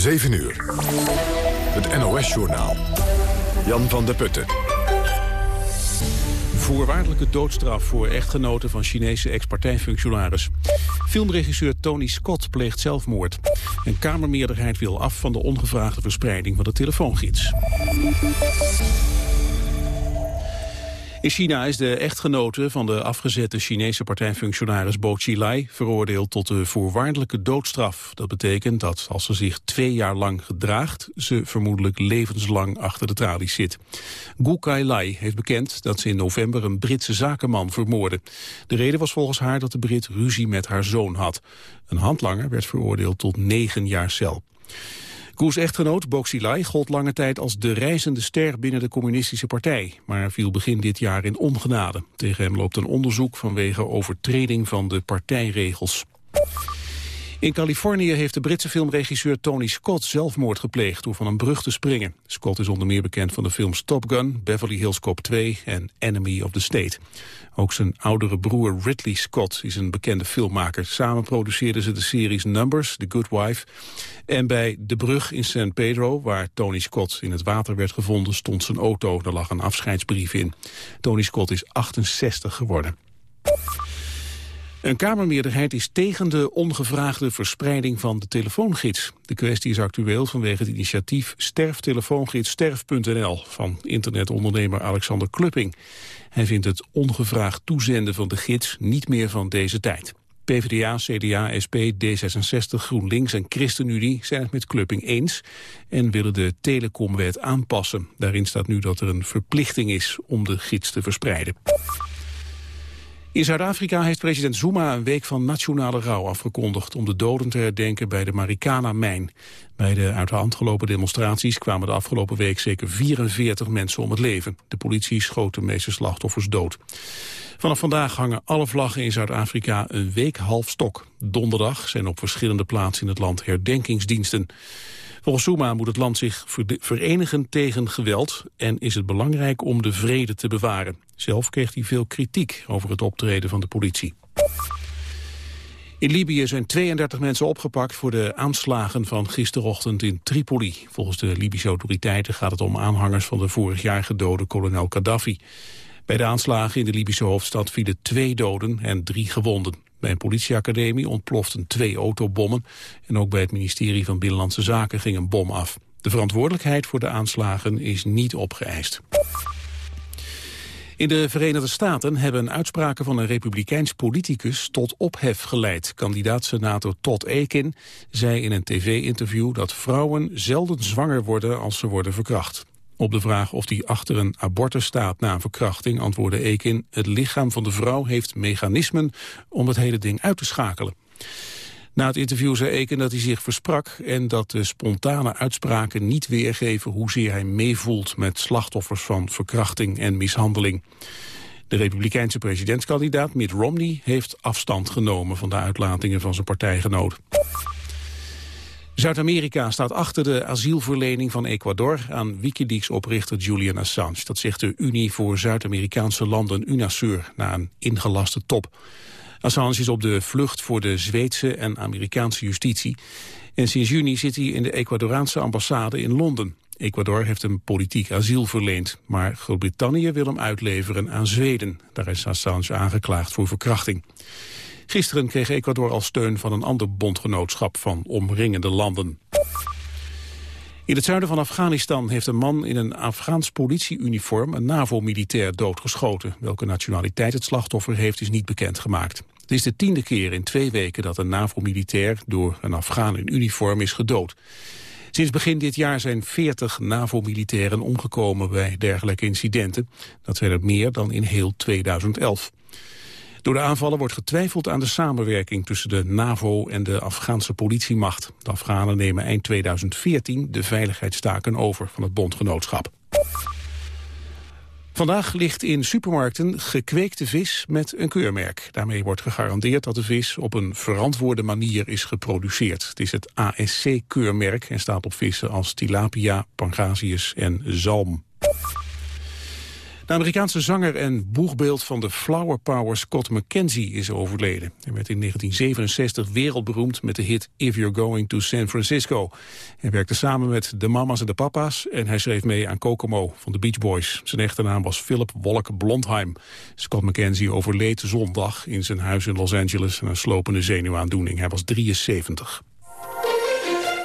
7 uur. Het NOS-journaal. Jan van der Putten. Voorwaardelijke doodstraf voor echtgenoten van Chinese ex-partijfunctionaris. Filmregisseur Tony Scott pleegt zelfmoord. Een kamermeerderheid wil af van de ongevraagde verspreiding van de telefoongids. In China is de echtgenote van de afgezette Chinese partijfunctionaris Bo Xilai veroordeeld tot de voorwaardelijke doodstraf. Dat betekent dat als ze zich twee jaar lang gedraagt, ze vermoedelijk levenslang achter de tralies zit. Gu Kai-lai heeft bekend dat ze in november een Britse zakenman vermoordde. De reden was volgens haar dat de Brit ruzie met haar zoon had. Een handlanger werd veroordeeld tot negen jaar cel. Koes echtgenoot Boxilai gold lange tijd als de reizende ster binnen de communistische partij, maar viel begin dit jaar in ongenade. Tegen hem loopt een onderzoek vanwege overtreding van de partijregels. In Californië heeft de Britse filmregisseur Tony Scott zelfmoord gepleegd door van een brug te springen. Scott is onder meer bekend van de films Top Gun, Beverly Hills Cop 2 en Enemy of the State. Ook zijn oudere broer Ridley Scott is een bekende filmmaker. Samen produceerden ze de series Numbers, The Good Wife. En bij De Brug in San Pedro, waar Tony Scott in het water werd gevonden, stond zijn auto. Daar lag een afscheidsbrief in. Tony Scott is 68 geworden. Een Kamermeerderheid is tegen de ongevraagde verspreiding van de telefoongids. De kwestie is actueel vanwege het initiatief sterftelefoongids.sterf.nl van internetondernemer Alexander Klupping. Hij vindt het ongevraagd toezenden van de gids niet meer van deze tijd. PvdA, CDA, SP, D66, GroenLinks en ChristenUnie zijn het met Klupping eens en willen de telecomwet aanpassen. Daarin staat nu dat er een verplichting is om de gids te verspreiden. In Zuid-Afrika heeft president Zuma een week van nationale rouw afgekondigd om de doden te herdenken bij de Marikana-mijn. Bij de uit de hand gelopen demonstraties kwamen de afgelopen week zeker 44 mensen om het leven. De politie schoot de meeste slachtoffers dood. Vanaf vandaag hangen alle vlaggen in Zuid-Afrika een week half stok. Donderdag zijn op verschillende plaatsen in het land herdenkingsdiensten. Volgens Zuma moet het land zich verenigen tegen geweld en is het belangrijk om de vrede te bewaren. Zelf kreeg hij veel kritiek over het optreden van de politie. In Libië zijn 32 mensen opgepakt voor de aanslagen van gisterochtend in Tripoli. Volgens de Libische autoriteiten gaat het om aanhangers van de vorig jaar gedode kolonel Gaddafi. Bij de aanslagen in de Libische hoofdstad vielen twee doden en drie gewonden. Bij een politieacademie ontploften twee autobommen en ook bij het ministerie van Binnenlandse Zaken ging een bom af. De verantwoordelijkheid voor de aanslagen is niet opgeëist. In de Verenigde Staten hebben uitspraken van een republikeins politicus tot ophef geleid. Kandidaat-senator Todd Akin zei in een tv-interview dat vrouwen zelden zwanger worden als ze worden verkracht. Op de vraag of hij achter een abortus staat na een verkrachting antwoordde Ekin... het lichaam van de vrouw heeft mechanismen om het hele ding uit te schakelen. Na het interview zei Eken dat hij zich versprak... en dat de spontane uitspraken niet weergeven hoezeer hij meevoelt... met slachtoffers van verkrachting en mishandeling. De republikeinse presidentskandidaat Mitt Romney heeft afstand genomen... van de uitlatingen van zijn partijgenoot. Zuid-Amerika staat achter de asielverlening van Ecuador aan Wikileaks-oprichter Julian Assange. Dat zegt de Unie voor Zuid-Amerikaanse landen UNASUR na een ingelaste top. Assange is op de vlucht voor de Zweedse en Amerikaanse justitie. En sinds juni zit hij in de Ecuadoraanse ambassade in Londen. Ecuador heeft hem politiek asiel verleend, maar Groot-Brittannië wil hem uitleveren aan Zweden. Daar is Assange aangeklaagd voor verkrachting. Gisteren kreeg Ecuador al steun van een ander bondgenootschap van omringende landen. In het zuiden van Afghanistan heeft een man in een Afghaans politieuniform een NAVO-militair doodgeschoten. Welke nationaliteit het slachtoffer heeft is niet bekendgemaakt. Het is de tiende keer in twee weken dat een NAVO-militair door een Afghaan in uniform is gedood. Sinds begin dit jaar zijn 40 NAVO-militairen omgekomen bij dergelijke incidenten. Dat zijn er meer dan in heel 2011. Door de aanvallen wordt getwijfeld aan de samenwerking tussen de NAVO en de Afghaanse politiemacht. De Afghanen nemen eind 2014 de veiligheidstaken over van het bondgenootschap. Vandaag ligt in supermarkten gekweekte vis met een keurmerk. Daarmee wordt gegarandeerd dat de vis op een verantwoorde manier is geproduceerd. Het is het ASC-keurmerk en staat op vissen als tilapia, pangasius en zalm. De Amerikaanse zanger en boegbeeld van de Flower Power Scott McKenzie is overleden. Hij werd in 1967 wereldberoemd met de hit If You're Going to San Francisco. Hij werkte samen met de mama's en de papa's en hij schreef mee aan Kokomo van de Beach Boys. Zijn echte naam was Philip Wolk Blondheim. Scott McKenzie overleed zondag in zijn huis in Los Angeles aan een slopende zenuwaandoening. Hij was 73.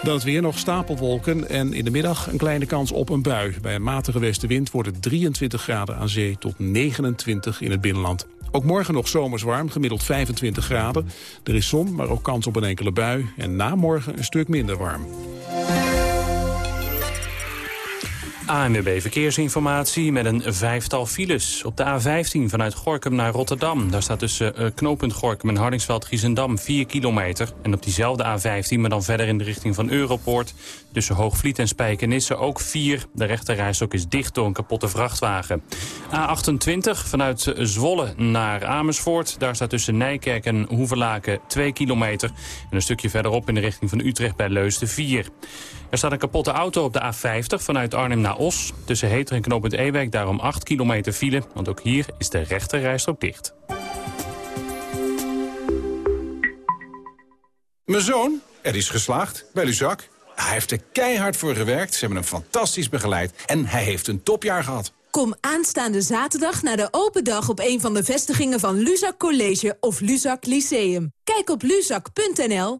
Dan weer nog stapelwolken en in de middag een kleine kans op een bui. Bij een matige westenwind wordt het 23 graden aan zee tot 29 in het binnenland. Ook morgen nog zomers warm, gemiddeld 25 graden. Er is zon, maar ook kans op een enkele bui. En na morgen een stuk minder warm. ANWB Verkeersinformatie met een vijftal files. Op de A15 vanuit Gorkum naar Rotterdam. Daar staat tussen uh, knooppunt Gorkum en Hardingsveld-Giezendam 4 kilometer. En op diezelfde A15, maar dan verder in de richting van Europoort... tussen Hoogvliet en Spijkenisse ook 4. De rechterrijstok is dicht door een kapotte vrachtwagen. A28 vanuit Zwolle naar Amersfoort. Daar staat tussen Nijkerk en Hoevelaken 2 kilometer. En een stukje verderop in de richting van Utrecht bij Leusden 4. Er staat een kapotte auto op de A50 vanuit Arnhem naar Os. Tussen Heter en Knoopend Ewijk daarom 8 kilometer file. Want ook hier is de rechte rijstrook dicht. Mijn zoon, er is geslaagd bij Luzak. Hij heeft er keihard voor gewerkt, ze hebben hem fantastisch begeleid... en hij heeft een topjaar gehad. Kom aanstaande zaterdag naar de open dag op een van de vestigingen van Luzak College of Luzak Lyceum. Kijk op luzak.nl.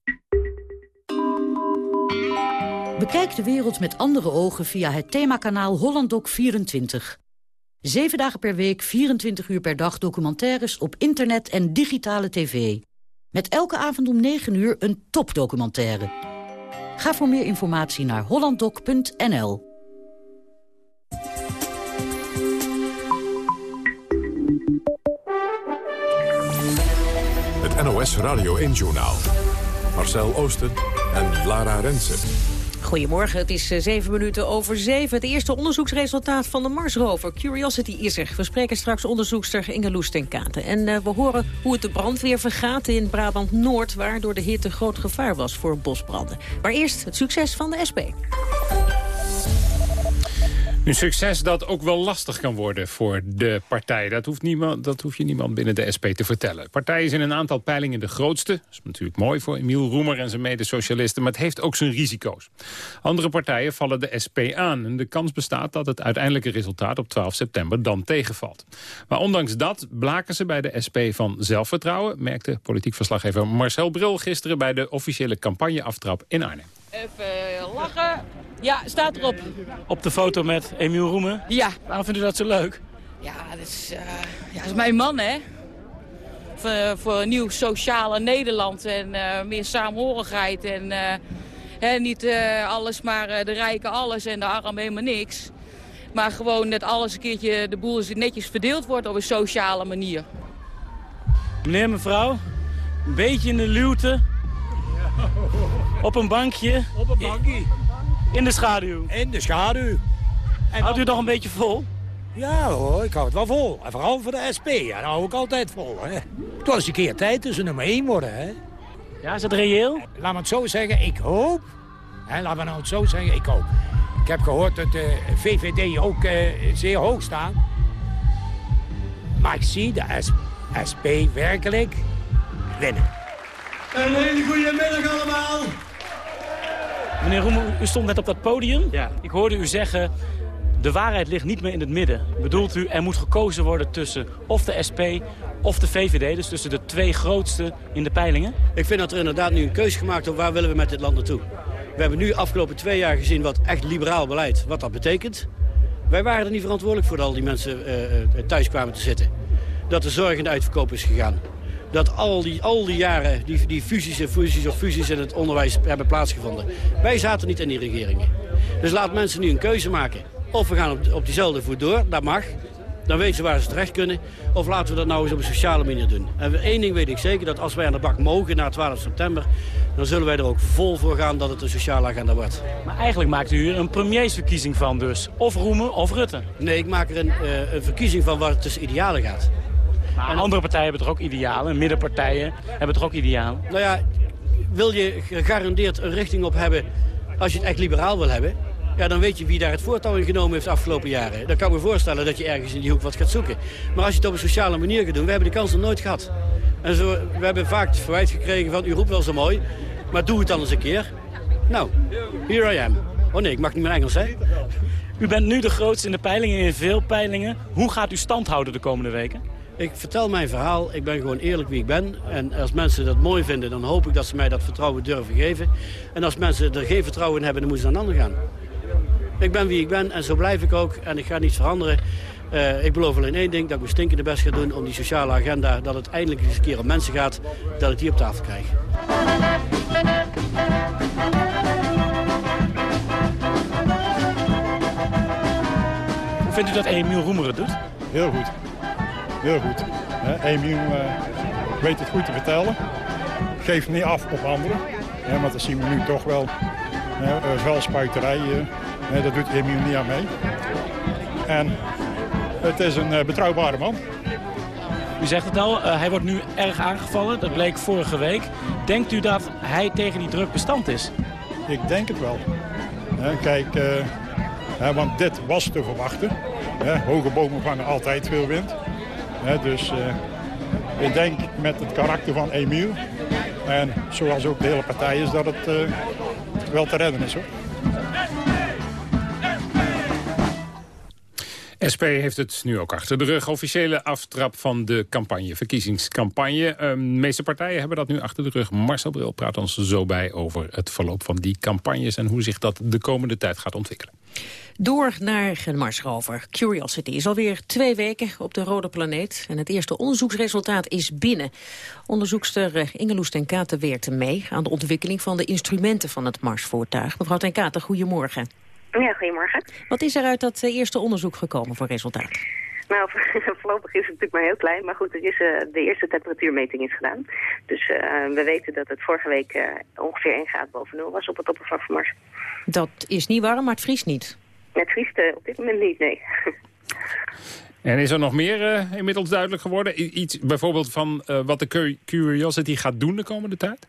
Bekijk de wereld met andere ogen via het themakanaal HollandDoc24. Zeven dagen per week, 24 uur per dag documentaires op internet en digitale tv. Met elke avond om 9 uur een topdocumentaire. Ga voor meer informatie naar hollanddoc.nl. Het NOS Radio 1 Journaal. Marcel Oosten en Lara Rensen. Goedemorgen, het is eh, zeven minuten over zeven. Het eerste onderzoeksresultaat van de Marsrover Curiosity is er. We spreken straks onderzoekster Inge Loes ten Katen. En uh, we horen hoe het de brandweer vergaat in Brabant-Noord... waar door de hitte groot gevaar was voor bosbranden. Maar eerst het succes van de SP. Een succes dat ook wel lastig kan worden voor de partij. Dat hoeft, niemand, dat hoeft je niemand binnen de SP te vertellen. De partij is in een aantal peilingen de grootste. Dat is natuurlijk mooi voor Emiel Roemer en zijn mede-socialisten... maar het heeft ook zijn risico's. Andere partijen vallen de SP aan. En de kans bestaat dat het uiteindelijke resultaat op 12 september dan tegenvalt. Maar ondanks dat blaken ze bij de SP van zelfvertrouwen... merkte politiek verslaggever Marcel Bril gisteren... bij de officiële campagneaftrap in Arnhem. Even lachen. Ja, staat erop. Op de foto met Emiel Roemen? Ja. Waarom vindt u dat zo leuk? Ja, dat is, uh, ja, dat is mijn man, hè. Voor, voor een nieuw sociale Nederland en uh, meer saamhorigheid. En uh, hè, niet alles maar de rijken alles en de armen helemaal niks. Maar gewoon dat alles een keertje de boel netjes verdeeld wordt op een sociale manier. Meneer, mevrouw, een beetje in de luwte. Op een bankje. Op een bankje. In de schaduw. In de schaduw. En Houdt u het nog een beetje vol? Ja hoor, ik hou het wel vol. En vooral voor de SP, ja, dat hou ik altijd vol. Hè. Het was een keer tijd tussen nummer 1 worden. Hè. Ja, is dat reëel? Laat me het zo zeggen, ik hoop. Hè, laten we nou het zo zeggen, ik hoop. Ik heb gehoord dat de VVD ook uh, zeer hoog staat. Maar ik zie de SP werkelijk winnen. Een hele goede middag allemaal. Meneer Roemer, u stond net op dat podium. Ja. Ik hoorde u zeggen, de waarheid ligt niet meer in het midden. Bedoelt u, er moet gekozen worden tussen of de SP of de VVD, dus tussen de twee grootste in de peilingen? Ik vind dat er inderdaad nu een keuze gemaakt wordt, waar willen we met dit land naartoe? We hebben nu afgelopen twee jaar gezien wat echt liberaal beleid, wat dat betekent. Wij waren er niet verantwoordelijk voor dat al die mensen uh, thuis kwamen te zitten. Dat de zorg in de uitverkoop is gegaan dat al die, al die jaren die, die fusies en fusies of fusies in het onderwijs hebben plaatsgevonden. Wij zaten niet in die regeringen. Dus laat mensen nu een keuze maken. Of we gaan op, op diezelfde voet door, dat mag. Dan weten ze waar ze terecht kunnen. Of laten we dat nou eens op een sociale manier doen. En één ding weet ik zeker, dat als wij aan de bak mogen na 12 september... dan zullen wij er ook vol voor gaan dat het een sociale agenda wordt. Maar eigenlijk maakt u er een premiersverkiezing van dus. Of Roemen of Rutte. Nee, ik maak er een, uh, een verkiezing van waar het tussen idealen gaat. Maar andere partijen hebben toch ook idealen? Middenpartijen hebben toch ook idealen? Nou ja, wil je gegarandeerd een richting op hebben als je het echt liberaal wil hebben... Ja, dan weet je wie daar het voortouw in genomen heeft de afgelopen jaren. Dan kan ik me voorstellen dat je ergens in die hoek wat gaat zoeken. Maar als je het op een sociale manier gaat doen, we hebben de kans nog nooit gehad. En zo, we hebben vaak het verwijt gekregen van, u roept wel zo mooi, maar doe het dan eens een keer. Nou, here I am. Oh nee, ik mag niet meer Engels, hè? U bent nu de grootste in de peilingen, in veel peilingen. Hoe gaat u stand houden de komende weken? Ik vertel mijn verhaal, ik ben gewoon eerlijk wie ik ben. En als mensen dat mooi vinden, dan hoop ik dat ze mij dat vertrouwen durven geven. En als mensen er geen vertrouwen in hebben, dan moeten ze naar een ander gaan. Ik ben wie ik ben en zo blijf ik ook. En ik ga niets veranderen. Uh, ik beloof alleen één ding, dat ik mijn stinkende best ga doen om die sociale agenda... dat het eindelijk eens een keer om mensen gaat, dat ik die op tafel krijg. Hoe vindt u dat Emiel Roemer het doet? Heel goed. Heel goed. Emiel uh, weet het goed te vertellen. Geeft niet af op anderen. Want dat zien we nu toch wel. Vuilspuiterij, uh, dat doet Emiel niet aan mee. En het is een betrouwbare man. U zegt het al, hij wordt nu erg aangevallen. Dat bleek vorige week. Denkt u dat hij tegen die druk bestand is? Ik denk het wel. kijk, want dit was te verwachten. hoge bomen vangen altijd veel wind dus uh, ik denk met het karakter van Emiel... en zoals ook de hele partij is dat het uh, wel te redden is. Hoor. SP heeft het nu ook achter de rug. Officiële aftrap van de campagne, verkiezingscampagne. Uh, de meeste partijen hebben dat nu achter de rug. Marcel Bril praat ons zo bij over het verloop van die campagnes... en hoe zich dat de komende tijd gaat ontwikkelen. Door naar een Marsrover. Curiosity is alweer twee weken op de rode planeet. En het eerste onderzoeksresultaat is binnen. Onderzoekster eh, Ingeloes ten Katen weert mee... aan de ontwikkeling van de instrumenten van het Marsvoertuig. Mevrouw ten goedemorgen. Ja, goedemorgen. Wat is er uit dat eh, eerste onderzoek gekomen voor resultaat? Nou, voorlopig is het natuurlijk maar heel klein. Maar goed, er is, uh, de eerste temperatuurmeting is gedaan. Dus uh, we weten dat het vorige week uh, ongeveer 1 graad boven nul was op het oppervlak van Mars. Dat is niet warm, maar het vriest niet. Het vriest op dit moment niet, nee. En is er nog meer inmiddels duidelijk geworden? iets bijvoorbeeld van wat de Curiosity gaat doen de komende tijd?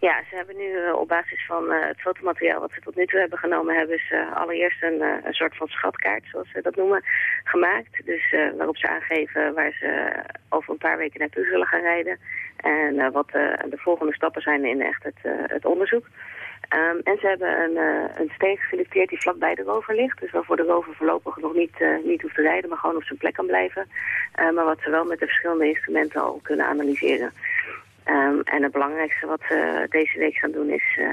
Ja, ze hebben nu uh, op basis van uh, het fotomateriaal wat ze tot nu toe hebben genomen... hebben ze allereerst een, uh, een soort van schatkaart, zoals ze dat noemen, gemaakt. Dus waarop ze aangeven waar ze over een paar weken naartoe zullen gaan rijden. En wat de volgende stappen zijn in echt het, het onderzoek. Um, en ze hebben een, een steen geselecteerd die vlakbij de rover ligt. Dus waarvoor de rover voorlopig nog niet, niet hoeft te rijden, maar gewoon op zijn plek kan blijven. maar wat ze wel met de verschillende instrumenten al kunnen analyseren. Um, en het belangrijkste wat we deze week gaan doen is uh,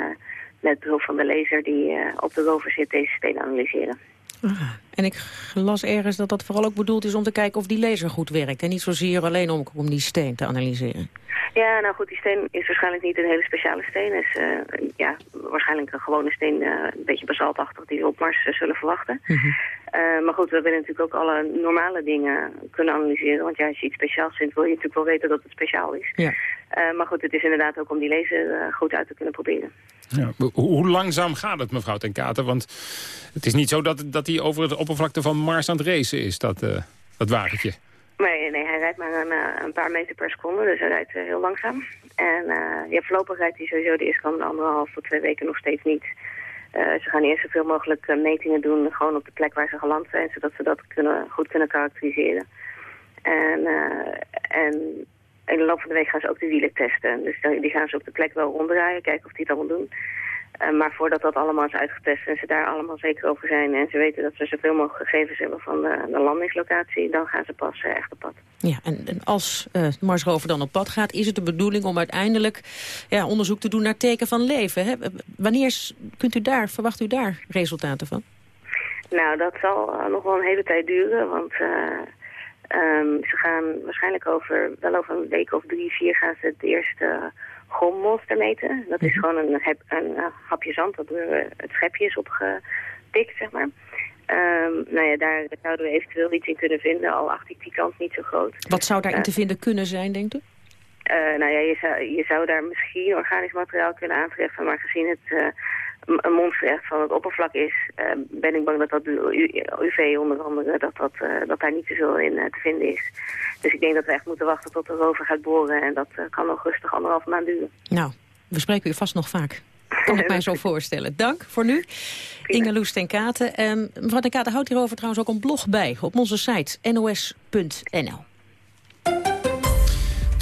met behulp van de laser die uh, op de rover zit deze steen analyseren. Ah, en ik las ergens dat dat vooral ook bedoeld is om te kijken of die laser goed werkt. En niet zozeer alleen om, om die steen te analyseren. Ja, nou goed, die steen is waarschijnlijk niet een hele speciale steen. Het is uh, ja, waarschijnlijk een gewone steen, uh, een beetje basaltachtig, die we op Mars uh, zullen verwachten. -hmm. maar goed, we willen natuurlijk ook alle normale dingen kunnen analyseren. Want ja, als je iets speciaals vindt, wil je natuurlijk wel weten dat het speciaal is. Ja. Maar goed, het is inderdaad ook om die laser goed uit te kunnen proberen. Ja, hoe langzaam gaat het, mevrouw Ten Katen? Want het is niet zo dat, dat hij over het oppervlakte van Mars aan het racen is, dat, dat wagentje. Nee, nee, hij rijdt maar een, eh, een, paar meter per seconde, dus hij rijdt uh, heel langzaam. En uh, ja, voorlopig rijdt hij sowieso de eerste anderhalf tot twee weken nog steeds niet. Uh, ze gaan eerst zoveel mogelijk metingen doen, gewoon op de plek waar ze geland zijn, zodat ze dat kunnen, goed kunnen karakteriseren. En, en in de loop van de week gaan ze ook de wielen testen. Dus die gaan ze op de plek wel ronddraaien, kijken of die het allemaal doen. Uh, maar voordat dat allemaal is uitgetest en ze daar allemaal zeker over zijn... en ze weten dat ze zoveel mogelijk gegevens hebben van de, de landingslocatie... dan gaan ze pas uh, echt op pad. Ja, en, en als uh, Mars Rover dan op pad gaat... is het de bedoeling om uiteindelijk ja, onderzoek te doen naar teken van leven. Hè? Wanneer kunt u daar, verwacht u daar resultaten van? Nou, dat zal nog wel een hele tijd duren, want... Um, ze gaan waarschijnlijk over, wel over een week of drie, vier gaan ze het eerste grondmonster meten. Dat is mhm. gewoon een, een, een, eh, hapje zand dat door eh, het schepje is opgetikt, zeg maar. Um, nou ja, daar zouden we eventueel iets in kunnen vinden, al acht ik die kans niet zo groot. Wat zou daarin uh, te vinden kunnen zijn, denkt u? Uh, nou ja, je zou, je zou daar misschien organisch materiaal kunnen aantreffen, maar gezien het een monster van het oppervlak is, uh, ben ik bang dat dat UV onder andere, dat, dat, uh, dat daar niet te veel in uh, te vinden is. Dus ik denk dat we echt moeten wachten tot de rover gaat boren en dat kan nog rustig anderhalf maand duren. Nou, we spreken u vast nog vaak. Kan ik mij zo voorstellen. Dank voor nu. Inge Loes ten Katen. Um, mevrouw ten Katen houdt hierover trouwens ook een blog bij op onze site nos.nl.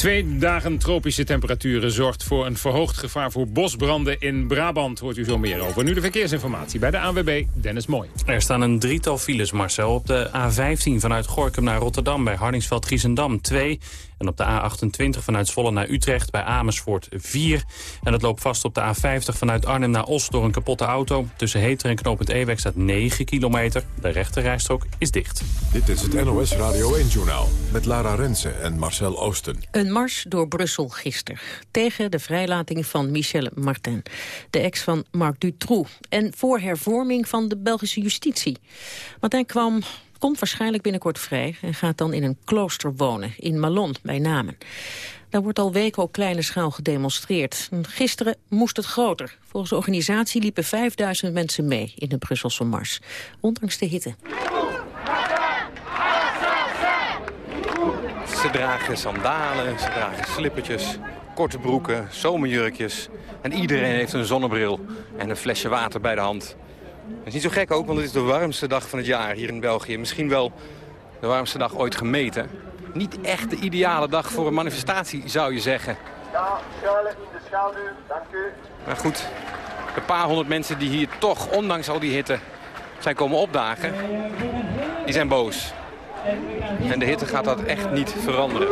Twee dagen tropische temperaturen zorgt voor een verhoogd gevaar voor bosbranden in Brabant. Hoort u zo meer over. Nu de verkeersinformatie bij de ANWB, Dennis Mooi. Er staan een drietal files, Marcel. Op de A15 vanuit Gorkum naar Rotterdam bij Hardingsveld-Giezendam 2. En op de A28 vanuit Zwolle naar Utrecht bij Amersfoort 4. En het loopt vast op de A50 vanuit Arnhem naar Os door een kapotte auto. Tussen Heter en Knopend Ewek staat 9 kilometer. De rechterrijstrook is dicht. Dit is het NOS Radio 1-journaal met Lara Rensen en Marcel Oosten. Een mars door Brussel gisteren tegen de vrijlating van Michel Martin, de ex van Marc Dutroux, en voor hervorming van de Belgische justitie. Martin kwam komt waarschijnlijk binnenkort vrij en gaat dan in een klooster wonen, in Malon bij Namen. Daar wordt al weken op kleine schaal gedemonstreerd. Gisteren moest het groter. Volgens de organisatie liepen 5000 mensen mee in de Brusselse mars, ondanks de hitte. Ze dragen sandalen, ze dragen slippertjes, korte broeken, zomerjurkjes. En iedereen heeft een zonnebril en een flesje water bij de hand. Dat is niet zo gek ook, want het is de warmste dag van het jaar hier in België. Misschien wel de warmste dag ooit gemeten. Niet echt de ideale dag voor een manifestatie, zou je zeggen. Ja, schalen in de schaduw, dank u. Maar goed, de paar honderd mensen die hier toch, ondanks al die hitte, zijn komen opdagen... die zijn boos. En de hitte gaat dat echt niet veranderen.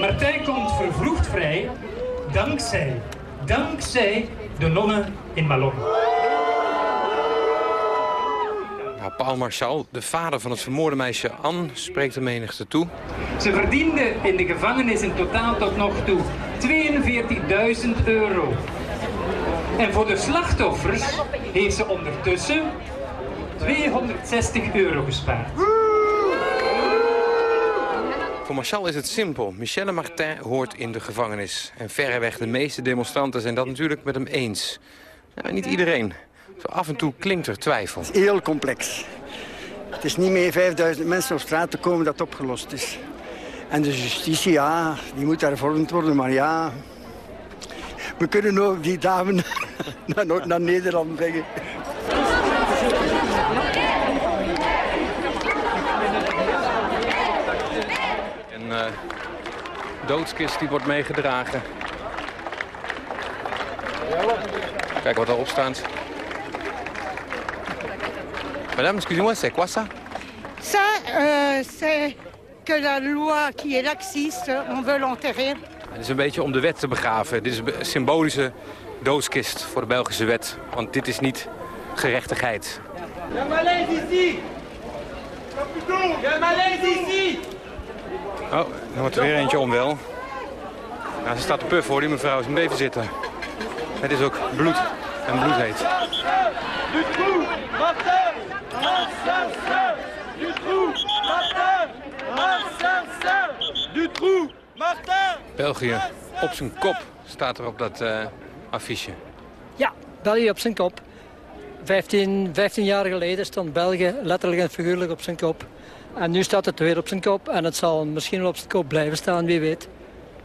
Martijn komt vervroegd vrij dankzij, dankzij de nonnen in Malon. Nou, Paul Marchal, de vader van het vermoorde meisje Anne, spreekt de menigte toe. Ze verdiende in de gevangenis in totaal tot nog toe 42.000 euro. En voor de slachtoffers heeft ze ondertussen 260 euro gespaard. Voor is het simpel. Michelle Martin hoort in de gevangenis. En verreweg de meeste demonstranten zijn dat natuurlijk met hem eens. Niet iedereen. Af en toe klinkt er twijfel. Het is heel complex. Het is niet meer 5000 mensen op straat te komen dat opgelost is. En de justitie, ja, die moet hervormd worden, maar ja... We kunnen ook die dame naar Nederland brengen. Een uh, doodskist die wordt meegedragen. Kijk wat erop staat. Madame, excusez-moi, c'est quoi ça Ça, euh, c'est que la loi qui est laxiste, on veut l'enterrer. Het is een beetje om de wet te begraven. Dit is een symbolische doodskist voor de Belgische wet. Want dit is niet gerechtigheid. Malaise ici! Malaise ici! Oh, dan wordt er weer eentje onwel. Nou, ze staat te puffen hoor, die mevrouw. Ze moet even zitten. Het is ook bloed en bloed heet. Dutroux! Martin! Assassin! Dutroux! Martin! Assassin! Dutroux! Martin! België op zijn kop staat er op dat uh, affiche. Ja, België op zijn kop. 15, 15 jaar geleden stond België letterlijk en figuurlijk op zijn kop. En nu staat het weer op zijn kop en het zal misschien wel op zijn kop blijven staan, wie weet.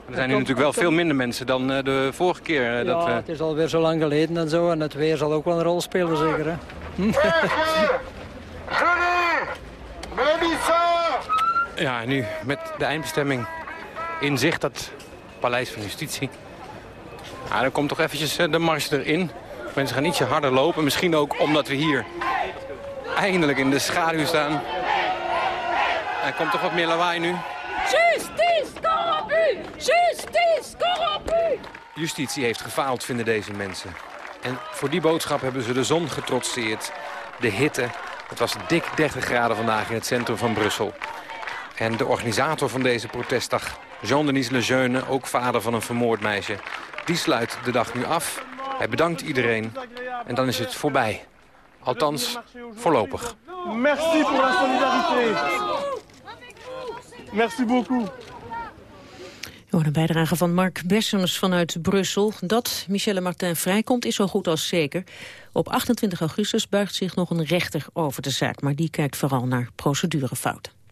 Er zijn nu natuurlijk wel veel minder mensen dan uh, de vorige keer. Uh, ja, dat, uh... het is alweer zo lang geleden en zo. En het weer zal ook wel een rol spelen, zeker. Hè? ja, nu met de eindbestemming in zicht, dat paleis van justitie. Ja, dan komt toch eventjes de mars erin. Mensen gaan ietsje harder lopen. Misschien ook omdat we hier eindelijk in de schaduw staan. Er komt toch wat meer lawaai nu. Justice corrompu! Justice corrompu! Justitie heeft gefaald, vinden deze mensen. En voor die boodschap hebben ze de zon getrotseerd. De hitte. Het was dik 30 graden vandaag in het centrum van Brussel. En de organisator van deze protestdag, Jean-Denis Lejeune, ook vader van een vermoord meisje... die sluit de dag nu af. Hij bedankt iedereen. En dan is het voorbij. Althans, voorlopig. Merci pour la solidarité. Merci beaucoup. Een bijdrage van Mark Bessems vanuit Brussel. Dat Michelle Martin vrijkomt is zo goed als zeker. Op 28 augustus buigt zich nog een rechter over de zaak... maar die kijkt vooral naar procedurefouten.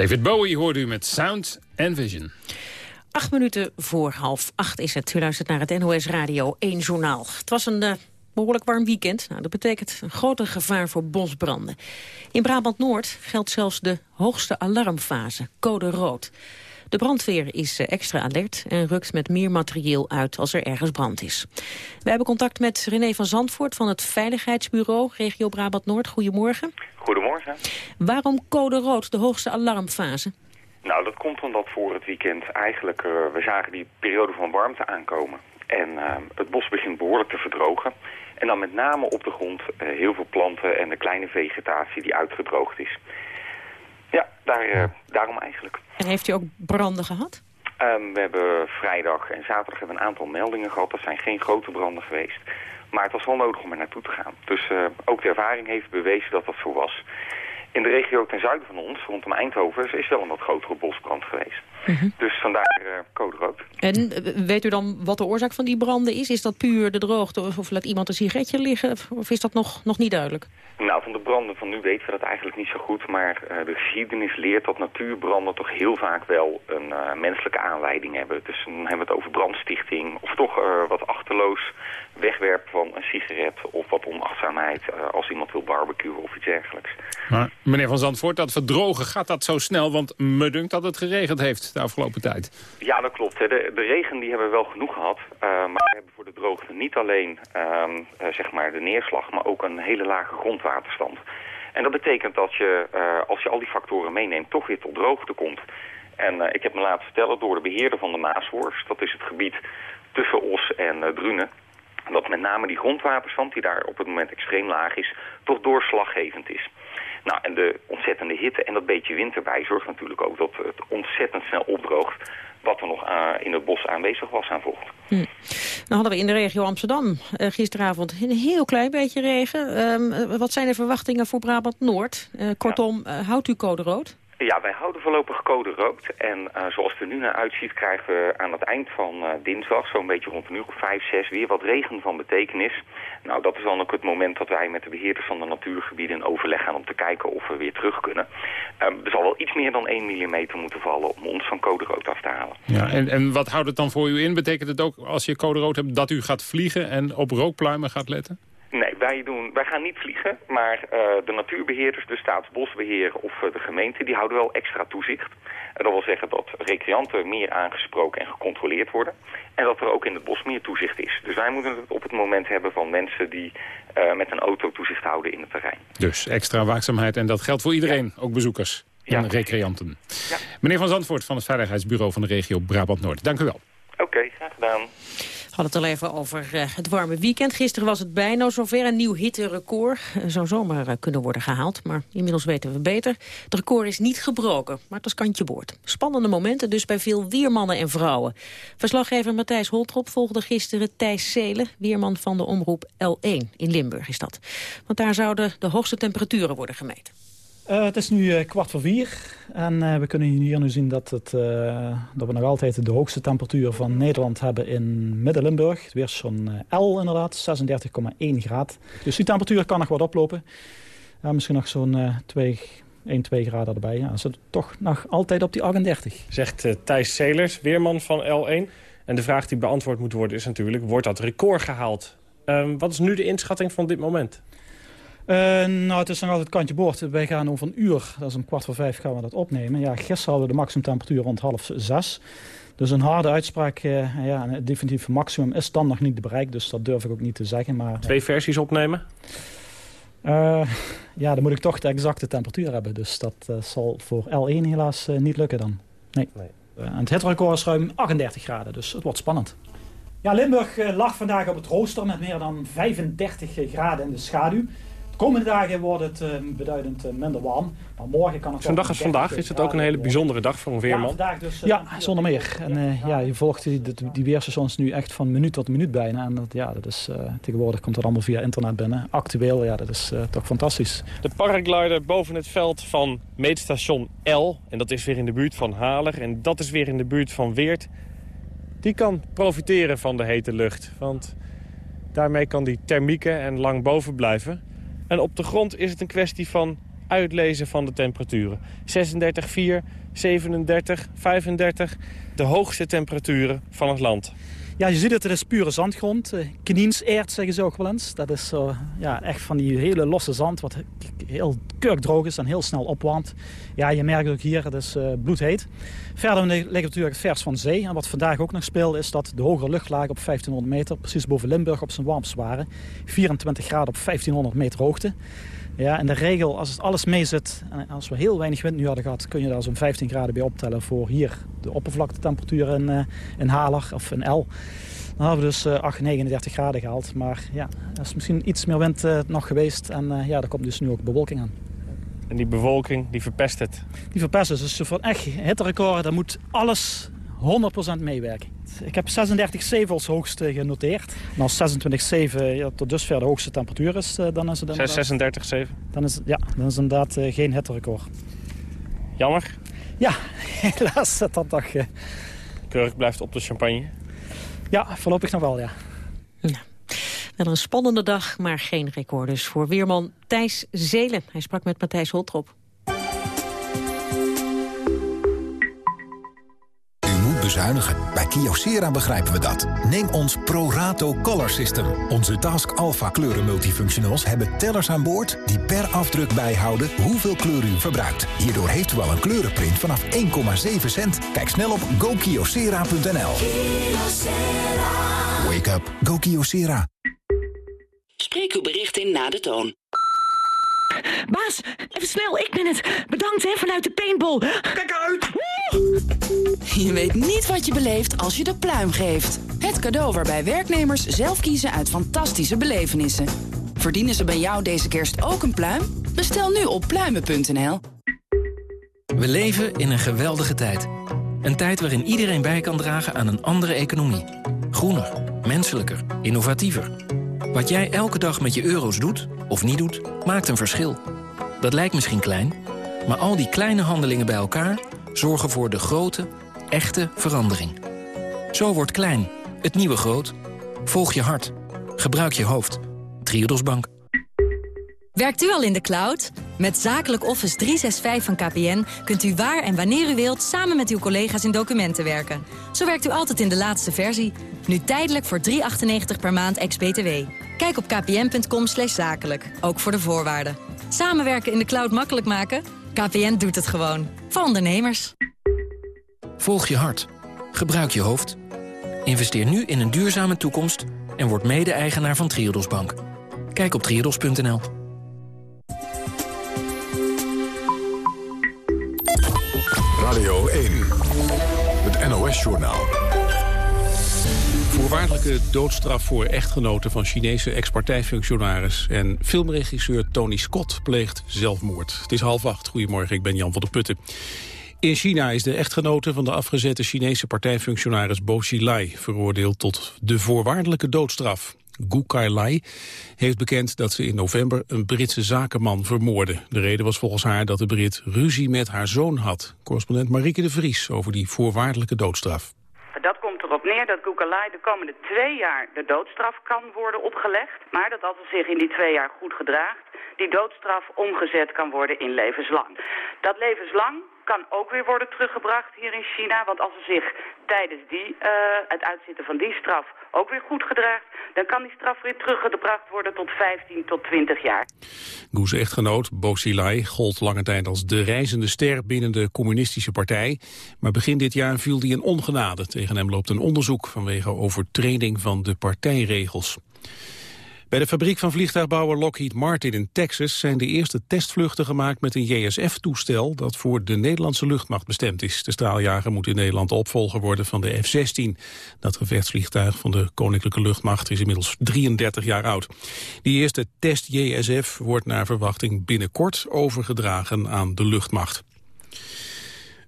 David Bowie hoorde u met Sound and Vision. Acht minuten voor half acht is het. U luistert naar het NOS Radio 1 Journaal. Het was een eh, behoorlijk warm weekend. Nou, dat betekent een groter gevaar voor bosbranden. In Brabant-Noord geldt zelfs de hoogste alarmfase, code rood. De brandweer is eh, extra alert en rukt met meer materieel uit als er ergens brand is. We hebben contact met René van Zandvoort van het Veiligheidsbureau Regio Brabant-Noord. Goedemorgen. Goedemorgen. Waarom code rood, de hoogste alarmfase? Nou, dat komt omdat voor het weekend eigenlijk, eh, we zagen die periode van warmte aankomen. En eh, het bos begint behoorlijk te verdrogen. En dan met name op de grond heel veel planten en de kleine vegetatie die uitgedroogd is. Ja, daar, eh, daarom eigenlijk. En heeft u ook branden gehad? Ehm, we hebben vrijdag en zaterdag hebben we een aantal meldingen gehad. Dat zijn geen grote branden geweest. Maar het was wel nodig om er naartoe te gaan. Dus eh, ook de ervaring heeft bewezen dat dat zo was. In de regio ten zuiden van ons, rondom Eindhoven, is wel een wat grotere bosbrand geweest. Dus vandaar eh, code rood. En eh, weet u dan wat de oorzaak van die branden is? Is dat puur de droogte of, of laat iemand een sigaretje liggen? Of, is dat nog, nog niet duidelijk? Nou, van de branden van nu weten we dat eigenlijk niet zo goed. Maar eh, de geschiedenis leert dat natuurbranden toch heel vaak wel een eh, menselijke aanleiding hebben. Dus dan hebben we het over brandstichting of toch eh, wat achterloos wegwerpen van een sigaret of wat onachtzaamheid als iemand wil barbecuen of iets dergelijks. Maar meneer Van Zandvoort, dat verdrogen, gaat dat zo snel? Want me dunkt dat het geregend heeft de afgelopen tijd. Ja, dat klopt. De, de regen die hebben we wel genoeg gehad. eh, maar we hebben voor de droogte niet alleen ehm, eh, zeg maar de neerslag, maar ook een hele lage grondwaterstand. En dat betekent dat je, eh, als je al die factoren meeneemt, toch weer tot droogte komt. En ik heb me laten vertellen door de beheerder van de Maasworst, dat is het gebied tussen Os en Drunen, dat met name die grondwaterstand, die daar op het moment extreem laag is, toch doorslaggevend is. Nou, en de ontzettende hitte en dat beetje wind erbij zorgt natuurlijk ook dat het ontzettend snel opdroogt wat er nog aan- in het bos aanwezig was aan vocht. Hm. Nou hadden we in de regio Amsterdam eh, gisteravond een heel klein beetje regen. Ehm, eh, wat zijn de verwachtingen voor Brabant-Noord? Eh, kortom, eh, houdt u code rood? Ja, wij houden voorlopig code rood. En eh, zoals het er nu naar uitziet krijgen we aan het eind van eh, dinsdag, zo'n beetje rond een uur of vijf, zes, weer wat regen van betekenis. Nou, dat is dan ook het moment dat wij met de beheerders van de natuurgebieden in overleg gaan om te kijken of we weer terug kunnen. Ehm, er zal wel iets meer dan 1 mm moeten vallen om ons van code rood af te halen. Ja, en, en wat houdt het dan voor u in? Betekent het ook, als je code rood hebt, dat u gaat vliegen en op rookpluimen gaat letten? Wij, doen, wij gaan niet vliegen, maar eh, de natuurbeheerders, de staatsbosbeheer of eh, de gemeente, die houden wel extra toezicht. En dat wil zeggen dat recreanten meer aangesproken en gecontroleerd worden. En dat er ook in het bos meer toezicht is. Dus wij moeten het op het moment hebben van mensen die eh, met een auto toezicht houden in het terrein. Dus extra waakzaamheid en dat geldt voor iedereen, ook bezoekers en recreanten. Meneer Van Zandvoort van het Veiligheidsbureau van de regio Brabant-Noord. Dank u wel. Oké, graag gedaan. Hadden het al even over eh, het warme weekend. Gisteren was het bijna zover. Een nieuw hitterecord uh, zou zomaar uh, kunnen worden gehaald. Maar inmiddels weten we beter. Het record is niet gebroken, maar het was kantje boord. Spannende momenten dus bij veel weermannen en vrouwen. Verslaggever Matthijs Holtrop volgde gisteren Thijs Zelen... weerman van de omroep L1 in Limburg is dat. Want daar zouden de hoogste temperaturen worden gemeten. Uh, het is nu uh, kwart voor vier en uh, we kunnen hier nu zien dat, het, dat we nog altijd de hoogste temperatuur van Nederland hebben in Midden-Limburg. Weer zo'n L inderdaad, 36,1 graden. Dus die temperatuur kan nog wat oplopen. misschien nog zo'n 2, 1, 2 graden erbij. Ja, zit toch nog altijd op die 38. Zegt Thijs Selers, weerman van L1. En de vraag die beantwoord moet worden is natuurlijk, wordt dat record gehaald? Ehm, wat is nu de inschatting van dit moment? Uh, nou, het is nog altijd kantje boord. Wij gaan over een uur, dat is om kwart voor vijf, gaan we dat opnemen. Ja, gisteren hadden we de maximumtemperatuur rond half zes. Dus een harde uitspraak, uh, ja, het definitieve maximum is dan nog niet bereikt. Dus dat durf ik ook niet te zeggen. Maar, Twee versies opnemen? Uh, ja, dan moet ik toch de exacte temperatuur hebben. Dus dat zal voor L1 helaas niet lukken dan. Nee. nee. en het hitrecord is ruim 38 graden, dus het wordt spannend. Ja, Limburg lag vandaag op het rooster met meer dan 35 graden in de schaduw komende dagen wordt het uh, beduidend uh, minder warm. Maar morgen kan het Zo'n dag als vandaag is het ook een hele bijzondere dag voor een weerman. Ja, vandaag dus, uh, ja zonder meer. En ja, je volgt die, die, die weerstations nu echt van minuut tot minuut bijna. En dat, ja, dat is, tegenwoordig komt dat allemaal via internet binnen. Actueel, ja, dat is toch fantastisch. De paraglider boven het veld van meetstation L. En dat is weer in de buurt van Haler. En dat is weer in de buurt van Weert. Die kan profiteren van de hete lucht. Want daarmee kan die thermieken en lang boven blijven. En op de grond is het een kwestie van uitlezen van de temperaturen. 36,4, 37, 35, de hoogste temperaturen van het land. Ja, je ziet het, het is pure zandgrond. Uh, Knienseerd zeggen ze ook wel eens. Dat is ja, echt van die hele losse zand wat heel kurkdroog is en heel snel opwarmt. Ja, je merkt ook hier, het is uh, bloedheet. Verder ligt natuurlijk het vers van zee. En wat vandaag ook nog speelt is dat de hogere luchtlagen op 1500 meter... precies boven Limburg op zijn warmst waren. 24 graden op 1500 meter hoogte. Ja, en de regel, als het alles mee zit en als we heel weinig wind nu hadden gehad... kun je daar zo'n 15 graden bij optellen voor hier de oppervlaktetemperatuur in, uh, in Haler of in L. Dan hadden we dus uh, 8, 39 graden gehaald. Maar ja, er is misschien iets meer wind uh, nog geweest. En ja, er komt dus nu ook bewolking aan. En die bewolking, die verpest het? Die verpest het. Dus voor echt hitterecord, dan moet alles 100% meewerken. Ik heb 36,7 als hoogste genoteerd. En als 26,7 ja, tot dusver de hoogste temperatuur is, uh, dan is het inderdaad... 36,7? Dan is, ja, dan is het inderdaad uh, geen hitterecord. Jammer? Ja, helaas dat dat toch... Uh... Keurig blijft op de champagne? Ja, voorlopig nog wel, ja. ja. Wel een spannende dag, maar geen record dus voor weerman Thijs Zelen. Hij sprak met Matthijs Holtrop. Bezuinigen. Bij Kyocera begrijpen we dat. Neem ons ProRato Color System. Onze Task Alpha kleuren multifunctionals hebben tellers aan boord... die per afdruk bijhouden hoeveel kleur u verbruikt. Hierdoor heeft u al een kleurenprint vanaf 1,7 cent. Kijk snel op gokyocera.nl. Wake up. Go Kyocera. Spreek uw bericht in na de toon. Baas, even snel, ik ben het. Bedankt hè, vanuit de paintball. Kijk uit! Je weet niet wat je beleeft als je de pluim geeft. Het cadeau waarbij werknemers zelf kiezen uit fantastische belevenissen. Verdienen ze bij jou deze kerst ook een pluim? Bestel nu op pluimen.nl. We leven in een geweldige tijd. Een tijd waarin iedereen bij kan dragen aan een andere economie. Groener, menselijker, innovatiever. Wat jij elke dag met je euro's doet, of niet doet, maakt een verschil. Dat lijkt misschien klein, maar al die kleine handelingen bij elkaar... zorgen voor de grote, echte verandering. Zo wordt klein, het nieuwe groot. Volg je hart. Gebruik je hoofd. Triodos Bank. Werkt u al in de cloud? Met Zakelijk Office 365 van KPN kunt u waar en wanneer u wilt... samen met uw collega's in documenten werken. Zo werkt u altijd in de laatste versie. Nu tijdelijk voor 3,98 per maand ex-BTW. Kijk op kpn.com zakelijk, ook voor de voorwaarden. Samenwerken in de cloud makkelijk maken? KPN doet het gewoon. Voor ondernemers. Volg je hart. Gebruik je hoofd. Investeer nu in een duurzame toekomst... en word mede-eigenaar van Triodos Bank. Kijk op triodos.nl. Radio 1, het NOS-journaal. Voorwaardelijke doodstraf voor echtgenoten van Chinese ex-partijfunctionaris... en filmregisseur Tony Scott pleegt zelfmoord. Het is half acht. Goedemorgen, ik ben Jan van der Putten. In China is de echtgenote van de afgezette Chinese partijfunctionaris Bo Xilai... veroordeeld tot de voorwaardelijke doodstraf. Gu Kai-lai heeft bekend dat ze in november een Britse zakenman vermoordde. De reden was volgens haar dat de Brit ruzie met haar zoon had. Correspondent Marieke de Vries over die voorwaardelijke doodstraf. Dat Gukalai de komende twee jaar de doodstraf kan worden opgelegd. Maar dat als ze zich in die twee jaar goed gedraagt, die doodstraf omgezet kan worden in levenslang. Dat levenslang kan ook weer worden teruggebracht hier in China. Want als ze zich tijdens die, uh, het uitzitten van die straf ook weer goed gedraagt... dan kan die straf weer teruggebracht worden tot 15 tot 20 jaar. Goes echtgenoot Bo Xilai gold lange tijd als de reizende ster binnen de communistische partij. Maar begin dit jaar viel hij in ongenade. Tegen hem loopt een onderzoek vanwege overtreding van de partijregels. Bij de fabriek van vliegtuigbouwer Lockheed Martin in Texas zijn de eerste testvluchten gemaakt met een JSF-toestel dat voor de Nederlandse luchtmacht bestemd is. De straaljager moet in Nederland opvolger worden van de F-16. Dat gevechtsvliegtuig van de Koninklijke Luchtmacht is inmiddels 33 jaar oud. Die eerste test JSF wordt naar verwachting binnenkort overgedragen aan de luchtmacht.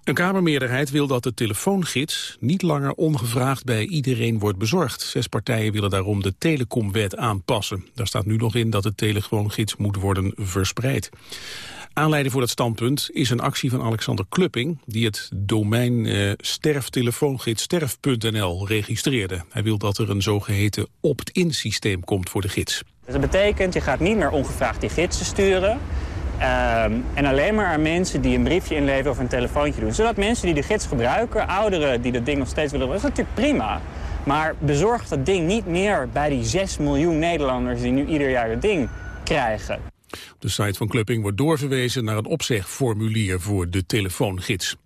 Een Kamermeerderheid wil dat de telefoongids niet langer ongevraagd bij iedereen wordt bezorgd. Zes partijen willen daarom de telecomwet aanpassen. Daar staat nu nog in dat de telefoongids moet worden verspreid. Aanleiding voor dat standpunt is een actie van Alexander Klupping... die het domein eh, sterftelefoongidssterf.nl registreerde. Hij wil dat er een zogeheten opt-in systeem komt voor de gids. Dus dat betekent, je gaat niet meer ongevraagd die gidsen sturen... Ehm, en alleen maar aan mensen die een briefje inleveren of een telefoontje doen. Zodat mensen die de gids gebruiken, ouderen die dat ding nog steeds willen... dat is natuurlijk prima. Maar bezorg dat ding niet meer bij die 6 miljoen Nederlanders... die nu ieder jaar het ding krijgen. Op de site van Clupping wordt doorverwezen naar een opzegformulier voor de telefoongids.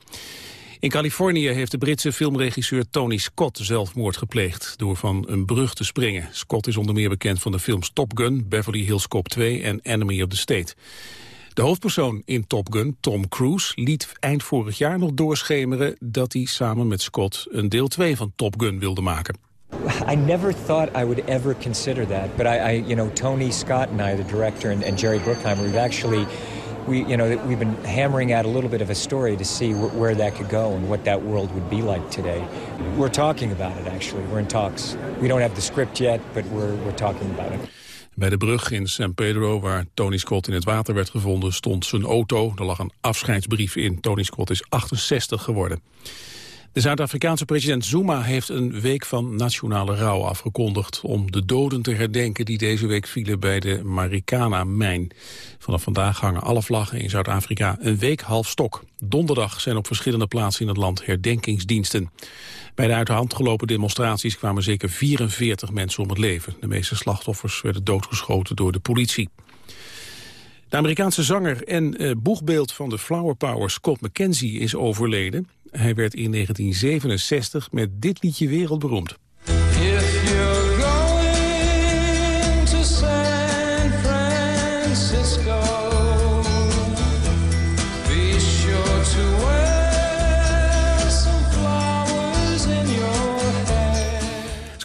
In Californië heeft de Britse filmregisseur Tony Scott zelfmoord gepleegd door van een brug te springen. Scott is onder meer bekend van de films Top Gun, Beverly Hills Cop 2 en Enemy of the State. De hoofdpersoon in Top Gun, Tom Cruise, liet eind vorig jaar nog doorschemeren dat hij samen met Scott een deel 2 van Top Gun wilde maken. I never thought I would ever consider that, but I, I you know, Tony Scott and I, the director, and, and Jerry Bruckheimer, we've actually, we, you know, we've been hammering out a little bit of a story to see wh where that could go and what that world would be like today. We're talking about it, actually. We're in talks. We don't have the script yet, but we're, we're talking about it. Bij de brug in San Pedro, waar Tony Scott in het water werd gevonden, stond zijn auto. Er lag een afscheidsbrief in. Tony Scott is 68 geworden. De Zuid-Afrikaanse president Zuma heeft een week van nationale rouw afgekondigd... om de doden te herdenken die deze week vielen bij de Marikana-mijn. Vanaf vandaag hangen alle vlaggen in Zuid-Afrika een week half stok. Donderdag zijn op verschillende plaatsen in het land herdenkingsdiensten. Bij de uit de hand gelopen demonstraties kwamen zeker 44 mensen om het leven. De meeste slachtoffers werden doodgeschoten door de politie. De Amerikaanse zanger en uh, boegbeeld van de Flower Power Scott McKenzie is overleden. Hij werd in 1967 met dit liedje wereldberoemd.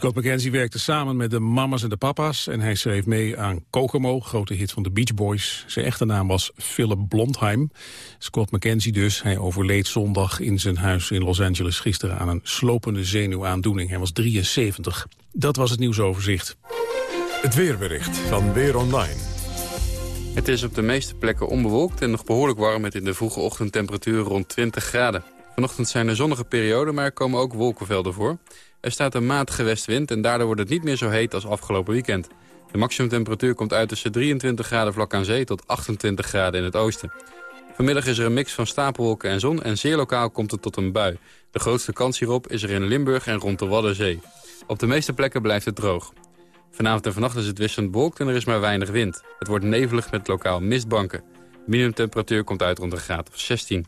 Scott McKenzie werkte samen met de mama's en de papa's... en hij schreef mee aan Kokomo, grote hit van de Beach Boys. Zijn echte naam was Philip Blondheim. Scott McKenzie dus. Hij overleed zondag in zijn huis in Los Angeles... gisteren aan een slopende zenuwaandoening. Hij was 73. Dat was het nieuwsoverzicht. Het weerbericht van Weer Online. Het is op de meeste plekken onbewolkt en nog behoorlijk warm... met in de vroege ochtend temperatuur rond 20 graden. Vanochtend zijn er zonnige perioden, maar er komen ook wolkenvelden voor. Er staat een matige westwind en daardoor wordt het niet meer zo heet als afgelopen weekend. De maximumtemperatuur komt uit tussen 23 graden vlak aan zee tot 28 graden in het oosten. Vanmiddag is er een mix van stapelwolken en zon en zeer lokaal komt het tot een bui. De grootste kans hierop is er in Limburg en rond de Waddenzee. Op de meeste plekken blijft het droog. Vanavond en vannacht is het wisselend bewolkt en er is maar weinig wind. Het wordt nevelig met lokaal mistbanken. Minimumtemperatuur komt uit rond een graad of 16.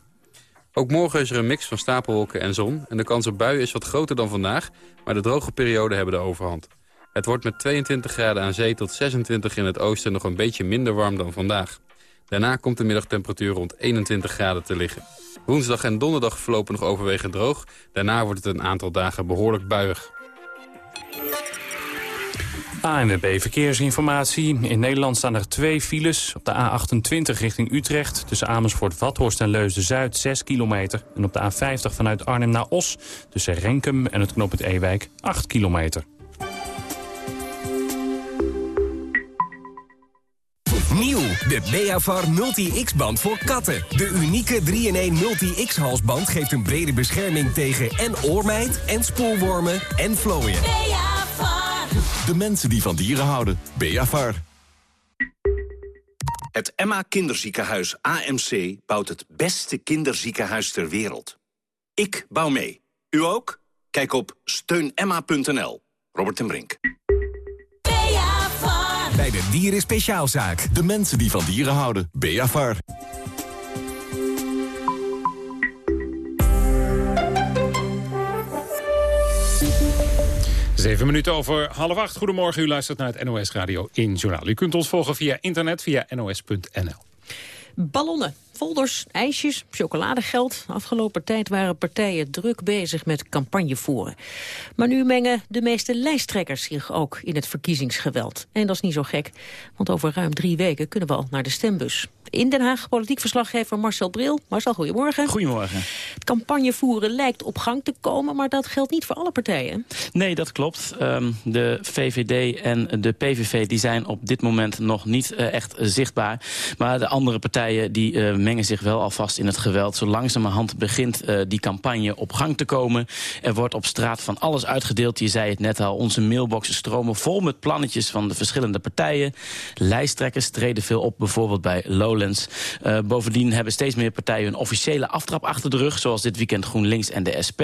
Ook morgen is er een mix van stapelwolken en zon... en de kans op buien is wat groter dan vandaag... maar de droge perioden hebben de overhand. Het wordt met 22 graden aan zee tot 26 in het oosten... nog een beetje minder warm dan vandaag. Daarna komt de middagtemperatuur rond 21 graden te liggen. Woensdag en donderdag verlopen nog overwegend droog. Daarna wordt het een aantal dagen behoorlijk buiig. ANWB Verkeersinformatie. In Nederland staan er twee files. Op de A28 richting Utrecht. Tussen Amersfoort, Vathorst en Leusden-Zuid 6 kilometer. En op de A50 vanuit Arnhem naar Os. Tussen Renkum en het knooppunt Ewijk 8 kilometer. Nieuw, de Beavar Multi-X-band voor katten. De unieke 3-in-1 Multi-X halsband geeft een brede bescherming tegen en oormijt en spoelwormen en vlooien. Beavar. De mensen die van dieren houden. Beavar. Het Emma Kinderziekenhuis AMC bouwt het beste kinderziekenhuis ter wereld. Ik bouw mee. U ook? Kijk op steunemma.nl. Robert en Brink. Bij de Dieren Speciaalzaak. De mensen die van dieren houden. Beavar. Zeven minuten over half acht. Goedemorgen, u luistert naar het NOS Radio in Journaal. U kunt ons volgen via internet, via nos.nl. Ballonnen, folders, ijsjes, chocoladegeld. Afgelopen tijd waren partijen druk bezig met campagne voeren. Maar nu mengen de meeste lijsttrekkers zich ook in het verkiezingsgeweld. En dat is niet zo gek, want over ruim drie weken kunnen we al naar de stembus. In Den Haag, politiek verslaggever Marcel Bril. Marcel, goedemorgen. Goedemorgen. Het campagnevoeren lijkt op gang te komen, maar dat geldt niet voor alle partijen. Nee, dat klopt. Ehm, de VVD en de PVV die zijn op dit moment nog niet eh, echt zichtbaar. Maar de andere partijen die eh, mengen zich wel alvast in het geweld. Zo langzamerhand begint eh, die campagne op gang te komen. Er wordt op straat van alles uitgedeeld. Je zei het net al, onze mailboxen stromen vol met plannetjes van de verschillende partijen. Lijsttrekkers treden veel op, bijvoorbeeld bij Lowlands. Uh, bovendien hebben steeds meer partijen een officiële aftrap achter de rug... zoals dit weekend GroenLinks en de SP.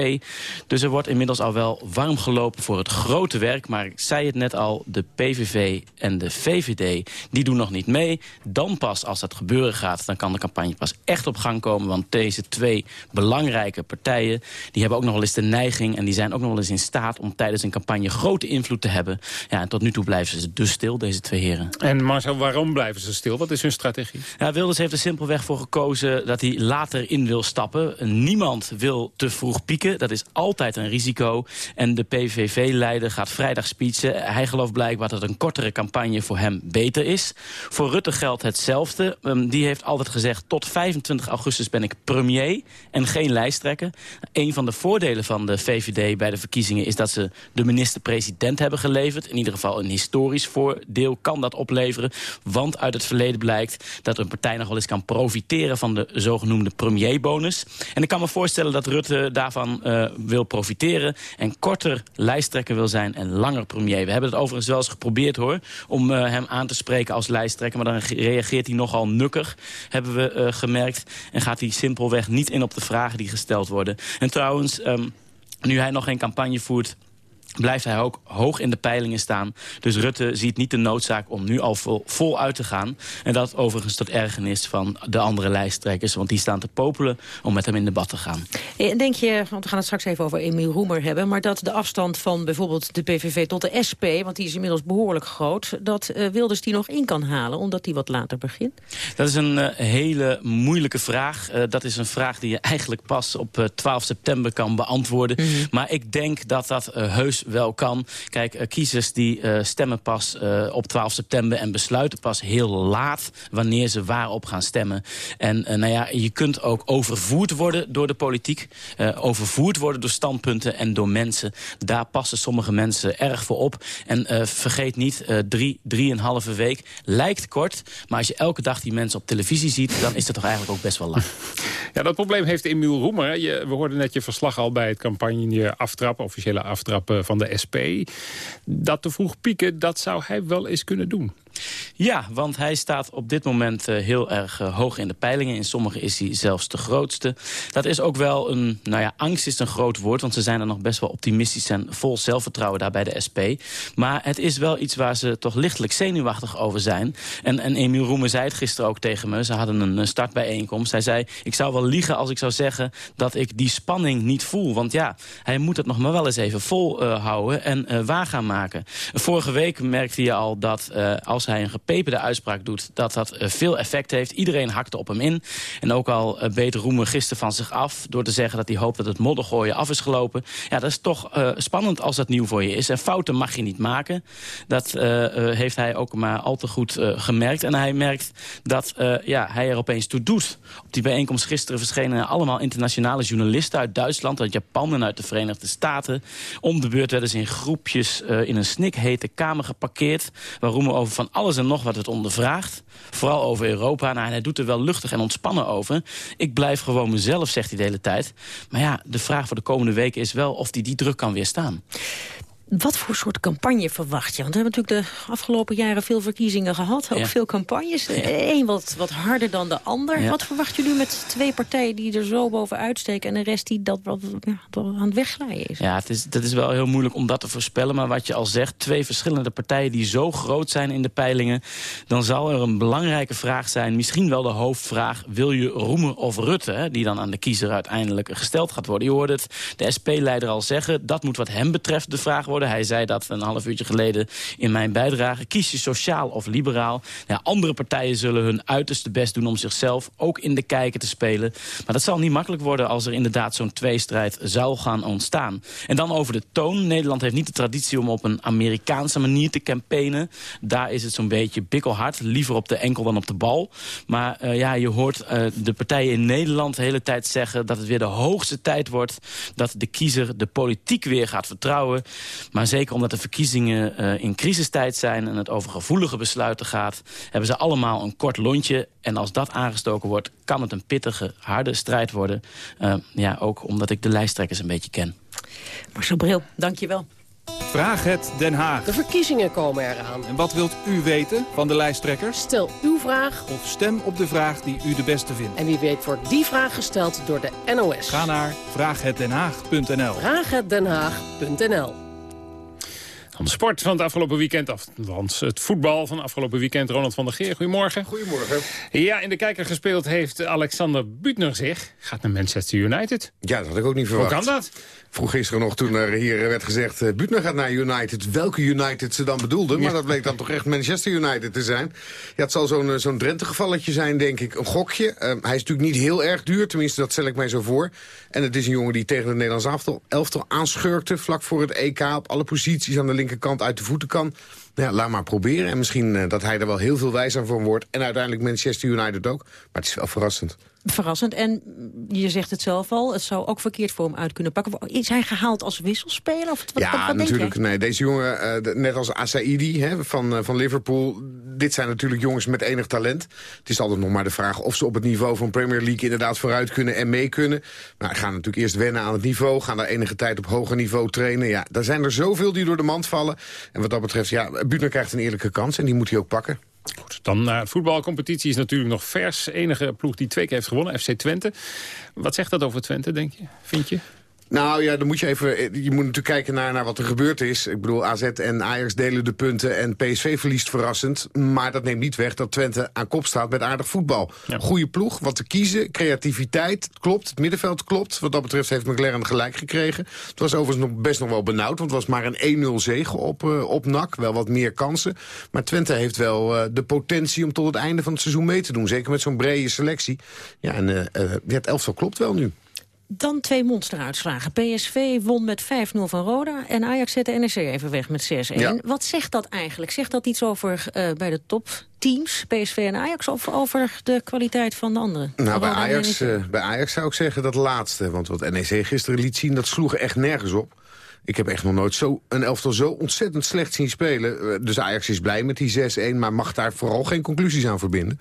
Dus er wordt inmiddels al wel warm gelopen voor het grote werk. Maar ik zei het net al, de PVV en de VVD die doen nog niet mee. Dan pas, als dat gebeuren gaat, dan kan de campagne pas echt op gang komen. Want deze twee belangrijke partijen... die hebben ook nog wel eens de neiging... en die zijn ook nog wel eens in staat om tijdens een campagne grote invloed te hebben. Ja, en tot nu toe blijven ze dus stil, deze twee heren. En Marcel, waarom blijven ze stil? Wat is hun strategie? Ja, Wilders heeft er simpelweg voor gekozen dat hij later in wil stappen. Niemand wil te vroeg pieken, dat is altijd een risico. En de PVV-leider gaat vrijdag speechen. Hij gelooft blijkbaar dat een kortere campagne voor hem beter is. Voor Rutte geldt hetzelfde. Um, die heeft altijd gezegd, tot 25 augustus ben ik premier en geen lijsttrekker. Een van de voordelen van de VVD bij de verkiezingen is dat ze de minister-president hebben geleverd. In ieder geval een historisch voordeel kan dat opleveren. Want uit het verleden blijkt dat een partij nog wel eens kan profiteren van de zogenoemde premierbonus. En ik kan me voorstellen dat Rutte daarvan uh, wil profiteren en korter lijsttrekker wil zijn en langer premier. We hebben het overigens wel eens geprobeerd hoor, om uh, hem aan te spreken als lijsttrekker, maar dan reageert hij nogal nukkig, hebben we uh, gemerkt. En gaat hij simpelweg niet in op de vragen die gesteld worden. En trouwens, um, nu hij nog geen campagne voert blijft hij ook hoog in de peilingen staan. Dus Rutte ziet niet de noodzaak om nu al vol, vol uit te gaan. En dat overigens tot ergernis van de andere lijsttrekkers. Want die staan te popelen om met hem in debat te gaan. En denk je, want we gaan het straks even over Emiel Roemer hebben... maar dat de afstand van bijvoorbeeld de PVV tot de SP... want die is inmiddels behoorlijk groot... dat uh, Wilders die nog in kan halen, omdat die wat later begint? Dat is een uh, hele moeilijke vraag. Uh, dat is een vraag die je eigenlijk pas op 12 september kan beantwoorden. Mm -hmm. Maar ik denk dat dat heus wel kan. Kijk, uh, kiezers die uh, stemmen pas uh, op 12 september en besluiten pas heel laat wanneer ze waarop gaan stemmen. En nou ja, je kunt ook overvoerd worden door de politiek, overvoerd worden door standpunten en door mensen. Daar passen sommige mensen erg voor op. En vergeet niet, drie, drieënhalve week lijkt kort, maar als je elke dag die mensen op televisie ziet, dan is dat toch eigenlijk ook best wel lang. Ja, dat probleem heeft Emiel Roemer. We hoorden net je verslag al bij het campagne aftrap, officiële aftrap van de SP. Dat te vroeg pieken, dat zou hij wel eens kunnen doen. Ja, want hij staat op dit moment uh, heel erg uh, hoog in de peilingen. In sommige is hij zelfs de grootste. Dat is ook wel een, nou ja, angst is een groot woord... want ze zijn er nog best wel optimistisch en vol zelfvertrouwen daar bij de SP. Maar het is wel iets waar ze toch lichtelijk zenuwachtig over zijn. En, en Emiel Roemer zei het gisteren ook tegen me. Ze hadden een startbijeenkomst. Hij zei, ik zou wel liegen als ik zou zeggen... dat ik die spanning niet voel. Want ja, hij moet het nog maar wel eens even volhouden uh, en uh, waar gaan maken. Vorige week merkte je al dat als hij een gepeperde uitspraak doet... dat dat uh, veel effect heeft. Iedereen hakte op hem in. En ook al uh, beet Roemer gisteren van zich af... door te zeggen dat hij hoopt dat het moddergooien af is gelopen. Ja, dat is toch uh, spannend als dat nieuw voor je is. En fouten mag je niet maken. Dat heeft hij ook maar al te goed gemerkt. En hij merkt dat ja, hij er opeens toe doet. Op die bijeenkomst gisteren verschenen allemaal internationale journalisten... uit Duitsland, uit Japan en uit de Verenigde Staten. Om de beurt werden ze in groepjes in een snikhete kamer geparkeerd... waar Roemer over van alles en nog wat het ondervraagt. Vooral over Europa. Nou, en hij doet er wel luchtig en ontspannen over. Ik blijf gewoon mezelf, zegt hij de hele tijd. Maar ja, de vraag voor de komende weken is wel of hij die druk kan weerstaan. Wat voor soort campagne verwacht je? Want we hebben natuurlijk de afgelopen jaren veel verkiezingen gehad. Ook ja. veel campagnes. Ja. Eén wat, wat harder dan de ander. Ja. Wat verwacht je nu met twee partijen die er zo bovenuit steken... en de rest die dat wat, aan het wegglijden is? Ja, het is, dat is wel heel moeilijk om dat te voorspellen. Maar wat je al zegt, twee verschillende partijen die zo groot zijn in de peilingen... dan zal er een belangrijke vraag zijn, misschien wel de hoofdvraag... wil je Roemer of Rutte, hè, die dan aan de kiezer uiteindelijk gesteld gaat worden? Je hoort het de SP-leider al zeggen, dat moet wat hem betreft de vraag worden Hij zei dat een half uurtje geleden in mijn bijdrage. Kies je sociaal of liberaal? Andere partijen zullen hun uiterste best doen om zichzelf ook in de kijker te spelen. Maar dat zal niet makkelijk worden als er inderdaad zo'n tweestrijd zou gaan ontstaan. En dan over de toon. Nederland heeft niet de traditie om op een Amerikaanse manier te campaignen. Daar is het zo'n beetje bikkelhard. Liever op de enkel dan op de bal. Maar uh, ja, je hoort uh, de partijen in Nederland de hele tijd zeggen... dat het weer de hoogste tijd wordt dat de kiezer de politiek weer gaat vertrouwen. Maar zeker omdat de verkiezingen uh, in crisistijd zijn... en het over gevoelige besluiten gaat... hebben ze allemaal een kort lontje. En als dat aangestoken wordt, kan het een pittige, harde strijd worden. Uh, ja, ook omdat ik de lijsttrekkers een beetje ken. Marcel Bril, dank je wel. Vraag het Den Haag. De verkiezingen komen eraan. En wat wilt u weten van de lijsttrekkers? Stel uw vraag. Of stem op de vraag die u de beste vindt. En wie weet wordt die vraag gesteld door de NOS. Ga naar vraaghetdenhaag.nl Vraaghetdenhaag.nl van de sport van het afgelopen weekend. Althans, het voetbal van afgelopen weekend. Ronald van der Geer, goedemorgen. Goedemorgen. Ja, in de kijker gespeeld heeft Alexander Butner zich. Gaat naar Manchester United. Ja, dat had ik ook niet verwacht. Hoe kan dat? Vroeg gisteren nog toen er hier werd gezegd... Uh, Butner gaat naar United. Welke United ze dan bedoelden. Ja. Maar dat bleek dan toch echt Manchester United te zijn. Ja, het zal zo'n zo'n Drenthe-gevalletje zijn, denk ik. Een gokje. Uh, hij is natuurlijk niet heel erg duur. Tenminste, dat stel ik mij zo voor. En het is een jongen die tegen het Nederlands elftal, elftal aanschurkte... vlak voor het EK op alle posities aan de linkerkant uit de voeten kan. Ja, laat maar proberen. En misschien uh, dat hij er wel heel veel wijzer van wordt. En uiteindelijk Manchester United ook. Maar het is wel verrassend. Verrassend. En je zegt het zelf al, het zou ook verkeerd voor hem uit kunnen pakken. Is hij gehaald als wisselspeler? Of wat, ja, wat, wat natuurlijk. Nee, deze jongen, uh, net als Asaidi hè, van, uh, van Liverpool... dit zijn natuurlijk jongens met enig talent. Het is altijd nog maar de vraag of ze op het niveau van Premier League... inderdaad vooruit kunnen en mee kunnen. Maar gaan natuurlijk eerst wennen aan het niveau. Gaan daar enige tijd op hoger niveau trainen. Ja, daar zijn er zoveel die door de mand vallen. En wat dat betreft, ja, Butner krijgt een eerlijke kans... en die moet hij ook pakken. Goed, dan naar het voetbalcompetitie is natuurlijk nog vers. Enige ploeg die twee keer heeft gewonnen, FC Twente. Wat zegt dat over Twente, denk je? Vind je? Nou ja, dan moet je even. Je moet natuurlijk kijken naar, naar wat er gebeurd is. Ik bedoel, AZ en Ajax delen de punten en PSV verliest verrassend. Maar dat neemt niet weg dat Twente aan kop staat met aardig voetbal. Ja. Goede ploeg, wat te kiezen, creativiteit, klopt. Het middenveld klopt. Wat dat betreft heeft McLaren gelijk gekregen. Het was overigens nog best nog wel benauwd, want het was maar een 1-0 zege op, uh, op NAC. Wel wat meer kansen. Maar Twente heeft wel uh, de potentie om tot het einde van het seizoen mee te doen. Zeker met zo'n brede selectie. Ja, en uh, het elftal klopt wel nu. Dan twee monsteruitslagen. PSV won met 5-0 van Roda en Ajax zette NEC even weg met 6-1. Ja. Wat zegt dat eigenlijk? Zegt dat iets over uh, bij de topteams, PSV en Ajax... of over de kwaliteit van de anderen? Nou, bij Ajax, uh, bij Ajax zou ik zeggen dat laatste. Want wat NEC gisteren liet zien, dat sloeg echt nergens op. Ik heb echt nog nooit zo een elftal zo ontzettend slecht zien spelen. Dus Ajax is blij met die 6-1, maar mag daar vooral geen conclusies aan verbinden.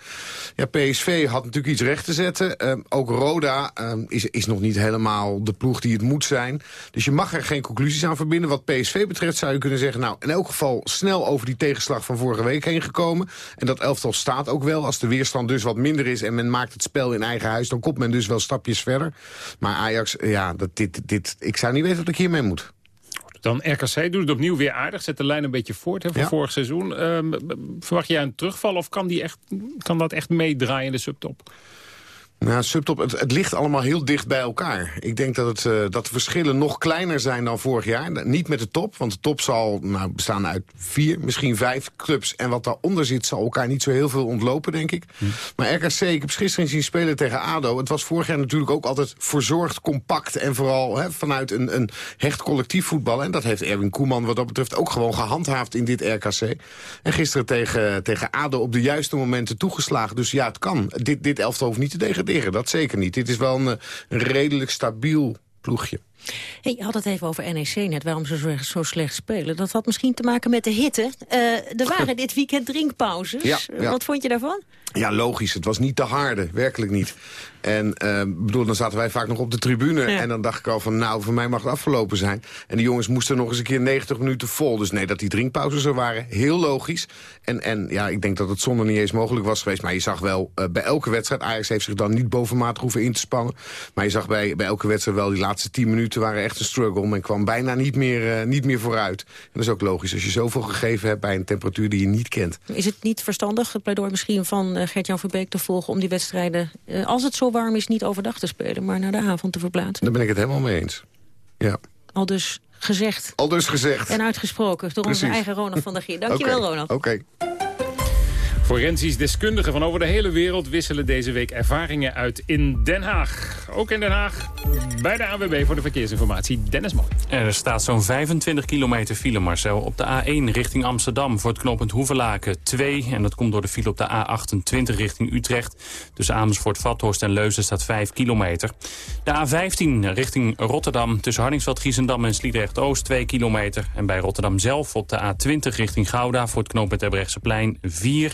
Ja, PSV had natuurlijk iets recht te zetten. Uh, ook Roda uh, is, is nog niet helemaal de ploeg die het moet zijn. Dus je mag er geen conclusies aan verbinden. Wat PSV betreft zou je kunnen zeggen... nou, in elk geval snel over die tegenslag van vorige week heen gekomen. En dat elftal staat ook wel. Als de weerstand dus wat minder is en men maakt het spel in eigen huis... dan komt men dus wel stapjes verder. Maar Ajax, ja, dat, dit, dit, ik zou niet weten wat ik hiermee moet. Dan RKC doet het opnieuw weer aardig. Zet de lijn een beetje voort hè, van ja. vorig seizoen. Um, verwacht jij een terugval of kan, die echt, kan dat echt meedraaien in de subtop? Nou, subtop, het, het, ligt allemaal heel dicht bij elkaar. Ik denk dat, het, uh, dat de verschillen nog kleiner zijn dan vorig jaar. Niet met de top, want de top zal nou, bestaan uit vier, misschien vijf clubs. En wat daaronder zit zal elkaar niet zo heel veel ontlopen, denk ik. Hm. Maar RKC, ik heb gisteren zien spelen tegen ADO. Het was vorig jaar natuurlijk ook altijd verzorgd, compact... en vooral hè, vanuit een, een hecht collectief voetbal. En dat heeft Erwin Koeman wat dat betreft ook gewoon gehandhaafd in dit RKC. En gisteren tegen, tegen ADO op de juiste momenten toegeslagen. Dus ja, het kan. Dit, dit elftal hoeft niet te degraderen. Dat zeker niet. Dit is wel een, een redelijk stabiel ploegje. Hey, je had het even over NEC net, waarom ze zo, zo slecht spelen. Dat had misschien te maken met de hitte. Uh, er waren dit weekend drinkpauzes. Ja, ja. Wat vond je daarvan? Ja, logisch. Het was niet te harde, werkelijk niet. En uh, bedoel, dan zaten wij vaak nog op de tribune. Ja. En dan dacht ik al van, nou, voor mij mag het afgelopen zijn. En die jongens moesten nog eens een keer 90 minuten vol. Dus nee, dat die drinkpauzes er waren, heel logisch. En, en ja, ik denk dat het zonder niet eens mogelijk was geweest. Maar je zag wel, uh, bij elke wedstrijd... Ajax heeft zich dan niet bovenmatig hoeven in te spannen. Maar je zag bij, bij elke wedstrijd wel, die laatste 10 minuten waren echt een struggle. Men kwam bijna niet meer, uh, niet meer vooruit. En dat is ook logisch, als je zoveel gegeven hebt bij een temperatuur die je niet kent. Is het niet verstandig, het pleidooi misschien van uh, Gert-Jan Verbeek te volgen... om die wedstrijden, uh, als het zo warm is, niet overdag te spelen... maar naar de avond te verplaatsen? Daar ben ik het helemaal mee eens. Ja. Al dus gezegd. Al dus gezegd. En uitgesproken door onze eigen Ronald van der Gier. Dankjewel, Oké, Ronald. Oké. Forensisch deskundigen van over de hele wereld wisselen deze week ervaringen uit in Den Haag. Ook in Den Haag bij de ANWB voor de verkeersinformatie. Dennis Mooi. Er staat zo'n 25 kilometer file, Marcel. Op de A1 richting Amsterdam voor het knooppunt Hoevelaken 2. En dat komt door de file op de A28 richting Utrecht. Tussen Amersfoort, Vathorst en Leuzen staat 5 kilometer. De A15 richting Rotterdam tussen Hardingsveld, Giesendam en Sliedrecht-Oost 2 kilometer. En bij Rotterdam zelf op de A20 richting Gouda voor het knooppunt Erbrechtseplein 4.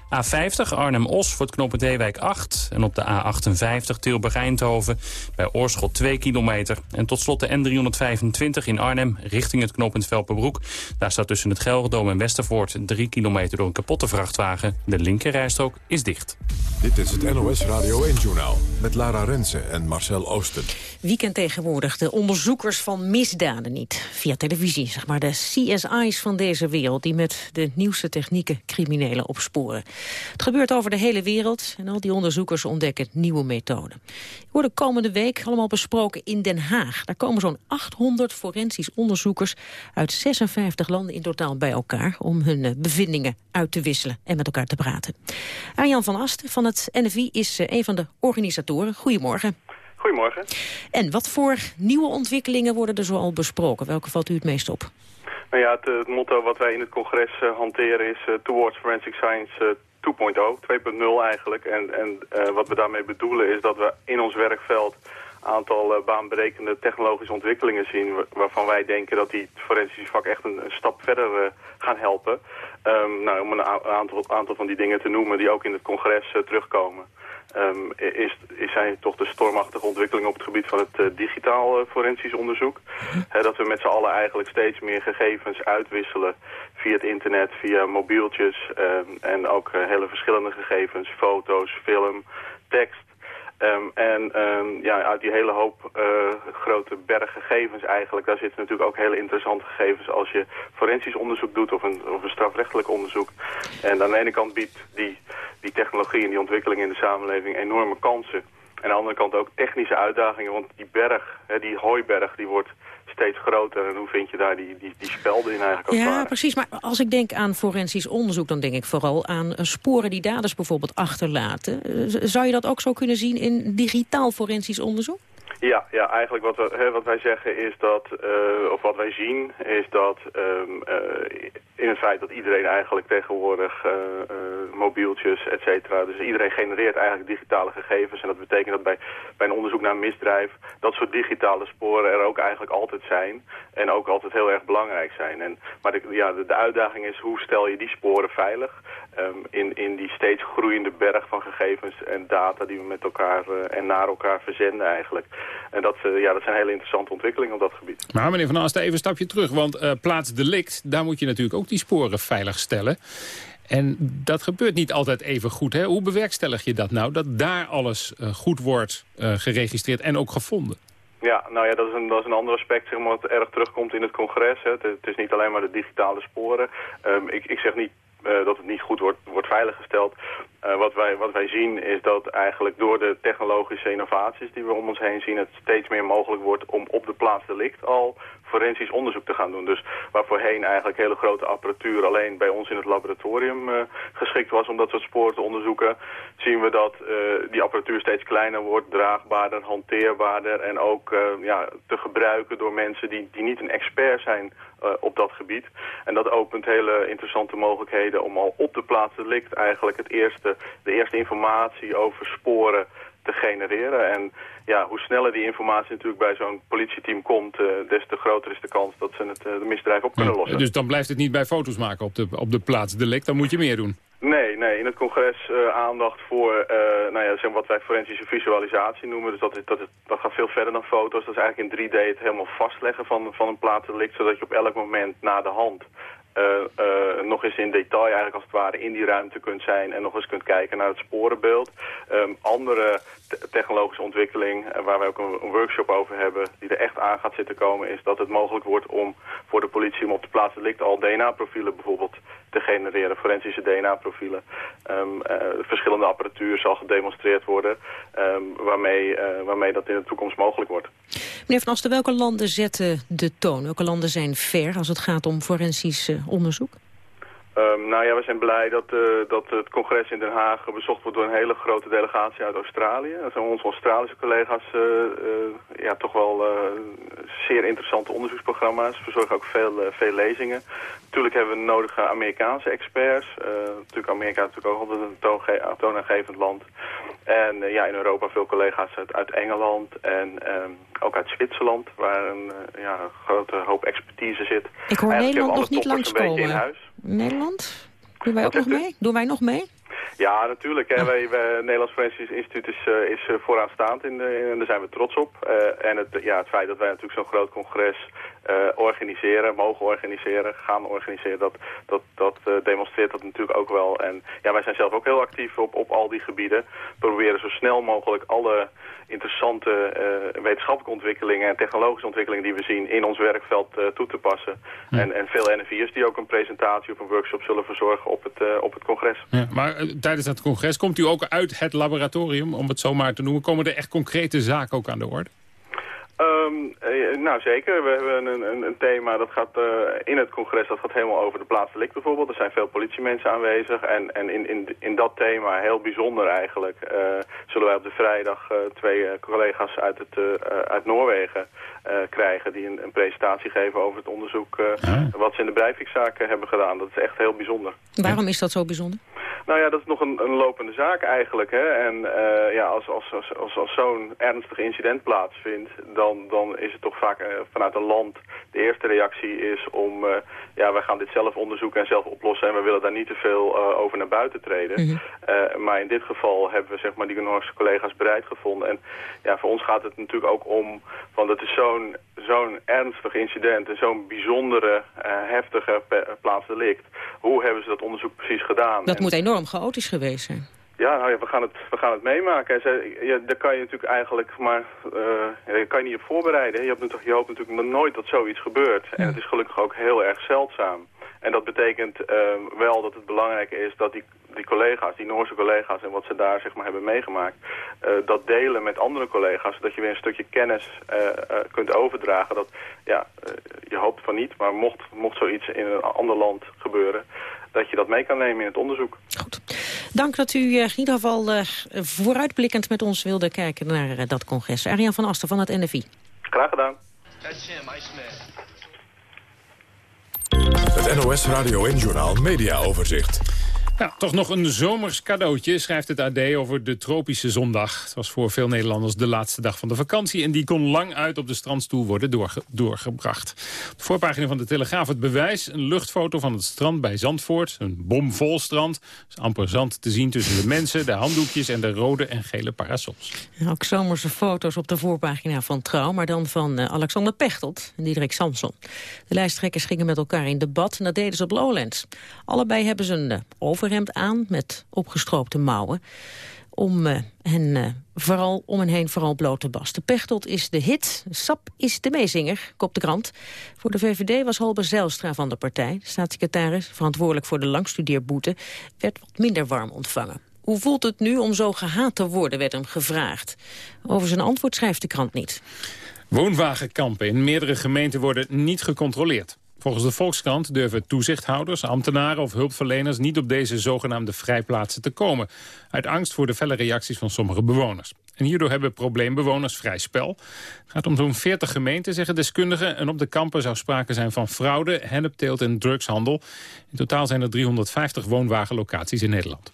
A50 Arnhem-Os voor het knooppunt Ewijk 8. En op de A58 Tilburg-Eindhoven bij Oorschot 2 kilometer. En tot slot de N325 in Arnhem richting het knooppunt Velperbroek. Daar staat tussen het Gelredome en Westervoort 3 kilometer door een kapotte vrachtwagen. De linkerrijstrook is dicht. Dit is het NOS Radio 1-journaal met Lara Rensen en Marcel Oosten. Wie kent tegenwoordig de onderzoekers van misdaden niet? Via televisie, zeg maar de CSI's van deze wereld... die met de nieuwste technieken criminelen opsporen. Het gebeurt over de hele wereld en al die onderzoekers ontdekken nieuwe methoden. Die worden komende week allemaal besproken in Den Haag. Daar komen zo'n 800 forensisch onderzoekers uit 56 landen in totaal bij elkaar... om hun eh, bevindingen uit te wisselen en met elkaar te praten. Arjan van Asten van het NFI is eh, een van de organisatoren. Goedemorgen. Goedemorgen. En wat voor nieuwe ontwikkelingen worden er zoal besproken? Welke valt u het meest op? Nou ja, het, eh, het motto wat wij in het congres hanteren is Towards Forensic Science 2.0, 2.0 eigenlijk. En, en eh, wat we daarmee bedoelen is dat we in ons werkveld aantal eh, baanbrekende technologische ontwikkelingen zien... wa- waarvan wij denken dat die het forensisch vak echt een, een stap verder eh, gaan helpen. Ehm, nou, om een aantal, aantal van die dingen te noemen die ook in het congres terugkomen. Ehm, is, is zijn toch de stormachtige ontwikkeling op het gebied van het digitaal forensisch onderzoek. Hè, dat we met z'n allen eigenlijk steeds meer gegevens uitwisselen via het internet, via mobieltjes ehm, en ook eh, hele verschillende gegevens, foto's, film, tekst. Ehm, en ehm, ja, uit die hele hoop eh, grote berg gegevens eigenlijk, daar zitten natuurlijk ook hele interessante gegevens als je forensisch onderzoek doet of een, of een strafrechtelijk onderzoek. En aan de ene kant biedt die, die technologie en die ontwikkeling in de samenleving enorme kansen. En aan de andere kant ook technische uitdagingen, want die berg, hè, die hooiberg, die wordt steeds groter. En hoe vind je daar die, die, die spelden in eigenlijk als Ja, precies. Maar als ik denk aan forensisch onderzoek... dan denk ik vooral aan eh, sporen die daders bijvoorbeeld achterlaten. Eh, zou je dat ook zo kunnen zien in digitaal forensisch onderzoek? Ja, ja eigenlijk wat, we, hè, wat wij zeggen is dat, eh, of wat wij zien, is dat ehm, eh, in het feit dat iedereen eigenlijk tegenwoordig eh, eh, mobieltjes, et cetera, dus iedereen genereert eigenlijk digitale gegevens. En dat betekent dat bij, bij een onderzoek naar misdrijf, dat soort digitale sporen er ook eigenlijk altijd zijn. En ook altijd heel erg belangrijk zijn. En, maar de, ja, de, uitdaging is hoe stel je die sporen veilig ehm, in, in die steeds groeiende berg van gegevens en data die we met elkaar eh, en naar elkaar verzenden eigenlijk. En dat, ja, dat zijn hele interessante ontwikkelingen op dat gebied. Maar meneer Van Asten, even een stapje terug. Want plaats delict, daar moet je natuurlijk ook die sporen veilig stellen. En dat gebeurt niet altijd even goed. Hè? Hoe bewerkstellig je dat nou? Dat daar alles eh, goed wordt eh, geregistreerd en ook gevonden. Ja, nou ja, dat is een, dat is een ander aspect zeg maar, wat erg terugkomt in het congres. Hè. Het, is niet alleen maar de digitale sporen. Ehm, ik, ik zeg niet eh, dat het niet goed wordt, wordt veiliggesteld. Eh, wat, wij, wat wij zien is dat eigenlijk door de technologische innovaties die we om ons heen zien... het steeds meer mogelijk wordt om op de plaats delict al forensisch onderzoek te gaan doen. Dus waar voorheen eigenlijk hele grote apparatuur alleen bij ons in het laboratorium eh, geschikt was om dat soort sporen te onderzoeken, zien we dat eh, die apparatuur steeds kleiner wordt, draagbaarder, hanteerbaarder en ook eh, ja, te gebruiken door mensen die, die niet een expert zijn op dat gebied. En dat opent hele interessante mogelijkheden om al op de plaats delict eigenlijk het eerste, de eerste informatie over sporen te genereren. En ja, hoe sneller die informatie natuurlijk bij zo'n politieteam komt, eh, des te groter is de kans dat ze het de misdrijf op kunnen lossen. Dus dan blijft het niet bij foto's maken op de, op de plaats delict. Dan moet je meer doen. Nee, nee, in het congres eh, aandacht voor nou ja, zeg maar wat wij forensische visualisatie noemen. Dus dat, is, dat, is, dat gaat veel verder dan foto's. Dat is eigenlijk in 3D het helemaal vastleggen van, van een plaatsdelict, zodat je op elk moment na de hand nog eens in detail eigenlijk als het ware in die ruimte kunt zijn en nog eens kunt kijken naar het sporenbeeld. Ehm, andere te- technologische ontwikkeling eh, waar wij ook een, een workshop over hebben die er echt aan gaat zitten komen is dat het mogelijk wordt om voor de politie om op de plaats delict al DNA-profielen bijvoorbeeld te genereren, forensische DNA-profielen. Ehm, eh, verschillende apparatuur zal gedemonstreerd worden, ehm, waarmee, eh, waarmee dat in de toekomst mogelijk wordt. Meneer Van Asten, welke landen zetten de toon? Welke landen zijn ver als het gaat om forensisch eh, onderzoek? Ehm, nou ja, we zijn blij dat, eh, dat het congres in Den Haag bezocht wordt door een hele grote delegatie uit Australië. Dat zijn onze Australische collega's uh, uh, ja, toch wel zeer interessante onderzoeksprogramma's. We verzorgen ook veel, veel lezingen. Natuurlijk hebben we nodige Amerikaanse experts. natuurlijk Amerika is natuurlijk ook altijd een toonaangevend land. En ja, in Europa veel collega's uit, uit Engeland en ehm, ook uit Zwitserland, waar een ja, grote hoop expertise zit. Ik hoor Eigenlijk Nederland nog niet beetje in langskomen. huis. Nederland? Doen wij ook nog mee? Doen wij nog mee? Ja, natuurlijk. Hè. Wij, Nederlands Forensisch Instituut is, eh, is eh, vooraanstaand in de, en daar zijn we trots op. Eh, en het, ja, het feit dat wij natuurlijk zo'n groot congres organiseren, mogen organiseren, gaan organiseren, dat, dat, dat demonstreert dat natuurlijk ook wel. En ja, wij zijn zelf ook heel actief op, op al die gebieden. Proberen zo snel mogelijk alle interessante wetenschappelijke ontwikkelingen en technologische ontwikkelingen die we zien in ons werkveld toe te passen. En, en veel NFI'ers die ook een presentatie of een workshop zullen verzorgen op het, op het congres. Ja, maar tijdens dat congres komt u ook uit het laboratorium, om het zo maar te noemen. Komen er echt concrete zaken ook aan de orde? Ehm, eh, nou zeker, we hebben een, een, een thema dat gaat eh, in het congres, dat gaat helemaal over de plaatsdelict bijvoorbeeld. Er zijn veel politiemensen aanwezig en, en in, in, in dat thema, heel bijzonder eigenlijk, eh, zullen wij op de vrijdag eh, twee eh, collega's uit, het, eh, eh, uit Noorwegen eh, krijgen die een, een presentatie geven over het onderzoek eh, wat ze in de Breivik-zaak eh, hebben gedaan. Dat is echt heel bijzonder. Waarom is dat zo bijzonder? Nou ja, dat is nog een, een lopende zaak eigenlijk. Hè? En eh, ja, als, als, als, als, als zo'n ernstig incident plaatsvindt, dan, dan is het toch vaak eh, vanuit een land de eerste reactie is om, eh, ja, wij gaan dit zelf onderzoeken en zelf oplossen en we willen daar niet te veel over naar buiten treden. Eh, maar in dit geval hebben we zeg maar, die Noorse collega's bereid gevonden. En ja, voor ons gaat het natuurlijk ook om, van dat is zo'n zo'n ernstig incident en zo'n bijzondere, eh, heftige plaatsdelict. Hoe hebben ze dat onderzoek precies gedaan? Dat En- moet enorm chaotisch geweest zijn. ja, nou ja, we gaan het, we gaan het meemaken. En ze, ja, daar kan je natuurlijk eigenlijk maar, ja, kan je niet op voorbereiden. Je, hebt natuurlijk, je hoopt natuurlijk nog nooit dat zoiets gebeurt. En het is gelukkig ook heel erg zeldzaam. En dat betekent eh, wel dat het belangrijk is dat die, die collega's, die Noorse collega's en wat ze daar zeg maar hebben meegemaakt, eh, dat delen met andere collega's, zodat je weer een stukje kennis eh, eh, kunt overdragen. Dat, ja, je hoopt van niet, maar mocht, mocht zoiets in een ander land gebeuren, dat je dat mee kan nemen in het onderzoek. Dank dat u in ieder geval eh, vooruitblikkend met ons wilde kijken naar dat congres. Arjan van Asten van het NFI. Graag gedaan. NOS Radio en Journaal Media Overzicht. Ja, toch nog een zomers cadeautje, schrijft het AD over de tropische zondag. Het was voor veel Nederlanders de laatste dag van de vakantie... en die kon lang uit op de strandstoel worden doorge- doorgebracht. De voorpagina van de Telegraaf het bewijs. Een luchtfoto van het strand bij Zandvoort. Een bomvol strand. Is amper zand te zien tussen de mensen, de handdoekjes... en de rode en gele parasols. Ook zomerse foto's op de voorpagina van Trouw, maar dan van eh, Alexander Pechtold en Diederik Samson. De lijsttrekkers gingen met elkaar in debat en dat deden ze op Lowlands. Allebei hebben ze een eh, overhemd aan met opgestroopte mouwen. Om, eh, hen, eh, vooral, om hen heen vooral blote bas. De Pechtold is de hit, Sap is de meezinger, kop de krant. Voor de VVD was Halber Zijlstra van de partij. De staatssecretaris, verantwoordelijk voor de langstudeerboete, werd wat minder warm ontvangen. Hoe voelt het nu om zo gehaat te worden, werd hem gevraagd. Over zijn antwoord schrijft de krant niet. Woonwagenkampen in meerdere gemeenten worden niet gecontroleerd. Volgens de Volkskrant durven toezichthouders, ambtenaren of hulpverleners... niet op deze zogenaamde vrijplaatsen te komen... uit angst voor de felle reacties van sommige bewoners. En hierdoor hebben probleembewoners vrij spel. Het gaat om zo'n 40 gemeenten, zeggen deskundigen... en op de kampen zou sprake zijn van fraude, hennepteelt en drugshandel. In totaal zijn er 350 woonwagenlocaties in Nederland.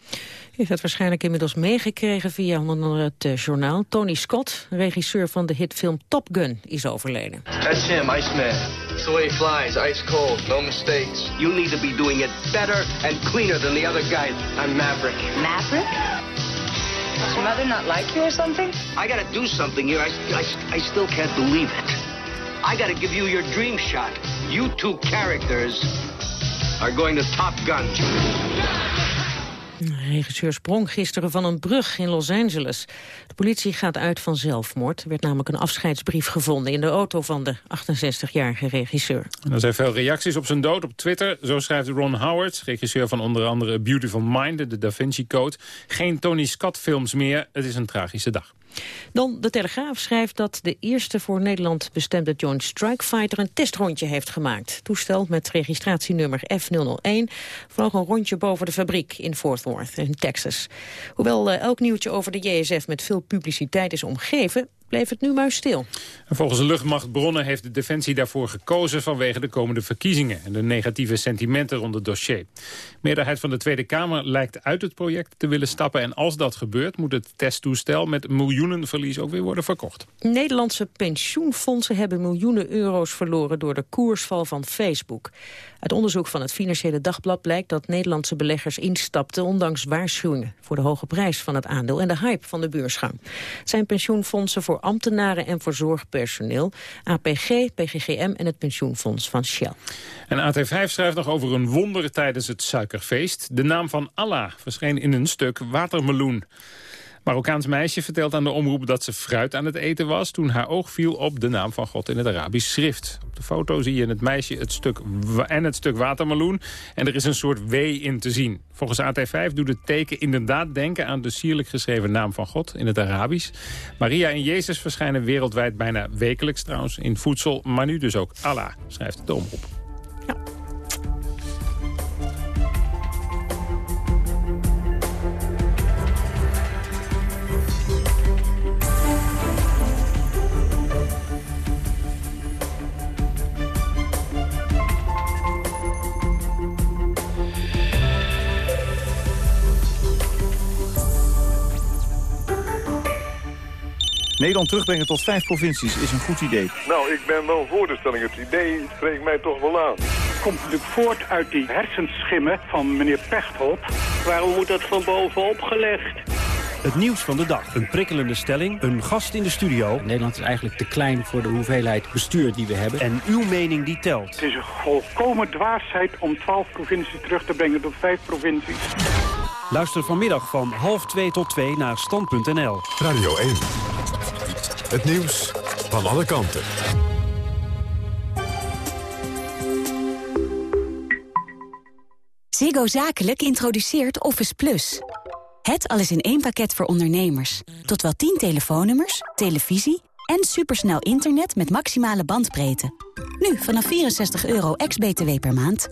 U heeft het waarschijnlijk inmiddels meegekregen via onder andere het eh, journaal. Tony Scott, regisseur van de hitfilm Top Gun, is overleden. That's him, Iceman. It's the way he flies, ice cold, no mistakes. You need to be doing it better and cleaner than the other guys. I'm Maverick. Maverick? Does your mother not like you or something? I gotta do something here. I, I, I still can't believe it. I gotta give you your dream shot. You two characters are going to Top Gun. Regisseur sprong gisteren van een brug in Los Angeles. De politie gaat uit van zelfmoord. Er werd namelijk een afscheidsbrief gevonden in de auto van de 68-jarige regisseur. Er zijn veel reacties op zijn dood op Twitter. Zo schrijft Ron Howard, regisseur van onder andere Beautiful Mind... de Da Vinci Code. Geen Tony Scott films meer. Het is een tragische dag. Dan de Telegraaf schrijft dat de eerste voor Nederland bestemde Joint Strike Fighter een testrondje heeft gemaakt. Toestel met registratienummer F001 vloog een rondje boven de fabriek in Fort Worth in Texas. Hoewel eh, elk nieuwtje over de JSF met veel publiciteit is omgeven, bleef het nu maar stil. En volgens de luchtmachtbronnen heeft de Defensie daarvoor gekozen... vanwege de komende verkiezingen en de negatieve sentimenten rond het dossier. De meerderheid van de Tweede Kamer lijkt uit het project te willen stappen... en als dat gebeurt moet het testtoestel met miljoenen verlies ook weer worden verkocht. Nederlandse pensioenfondsen hebben miljoenen euro's verloren... door de koersval van Facebook. Uit onderzoek van het Financiële Dagblad blijkt dat Nederlandse beleggers instapten... ondanks waarschuwingen voor de hoge prijs van het aandeel en de hype van de beursgang. Het zijn pensioenfondsen voor ambtenaren en voor zorgpersoneel... APG, PGGM en het pensioenfonds van Shell. En AT5 schrijft nog over een wonder tijdens het suikerfeest. De naam van Allah verscheen in een stuk watermeloen. Marokkaans meisje vertelt aan de omroep dat ze fruit aan het eten was... toen haar oog viel op de naam van God in het Arabisch schrift. Op de foto zie je het meisje het stuk en het stuk watermeloen... en er is een soort W in te zien. Volgens AT5 doet het teken inderdaad denken aan de sierlijk geschreven naam van God in het Arabisch. Maria en Jezus verschijnen wereldwijd bijna wekelijks trouwens in voedsel... maar nu dus ook Allah, schrijft de omroep. Nederland terugbrengen tot vijf provincies is een goed idee. Nou, ik ben wel voor de stelling. Het idee spreekt mij toch wel aan. Het komt natuurlijk voort uit die hersenschimmen van meneer Pechtold. Waarom wordt dat van bovenop gelegd? Het nieuws van de dag. Een prikkelende stelling, een gast in de studio. Nederland is eigenlijk te klein voor de hoeveelheid bestuur die we hebben. En uw mening die telt. Het is een volkomen dwaasheid om 12 provincies terug te brengen tot vijf provincies. Luister vanmiddag van half 2 tot 2 naar stand.nl. Radio 1. Het nieuws van alle kanten. Ziggo Zakelijk introduceert Office Plus. Het alles in één pakket voor ondernemers. Tot wel 10 telefoonnummers, televisie en supersnel internet met maximale bandbreedte. Nu vanaf 64 euro ex-BTW per maand.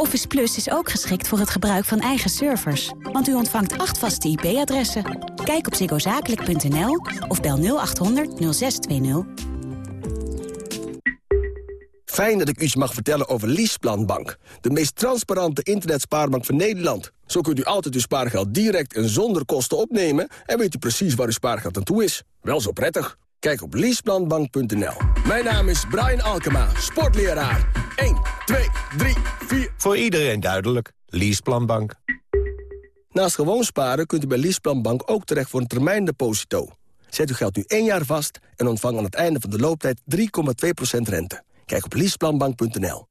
Office Plus is ook geschikt voor het gebruik van eigen servers. Want u ontvangt acht vaste IP-adressen. Kijk op ziggozakelijk.nl of bel 0800 0620. Fijn dat ik u iets mag vertellen over Leaseplanbank. De meest transparante internetspaarbank van Nederland. Zo kunt u altijd uw spaargeld direct en zonder kosten opnemen... en weet u precies waar uw spaargeld aan toe is. Wel zo prettig. Kijk op leaseplanbank.nl. Mijn naam is Brian Alkema, sportleraar. 1, 2, 3, 4... Voor iedereen duidelijk. Leaseplanbank. Naast gewoon sparen kunt u bij Leaseplanbank ook terecht voor een termijndeposito. Zet uw geld nu één jaar vast en ontvang aan het einde van de looptijd 3,2% rente. Kijk op leaseplanbank.nl.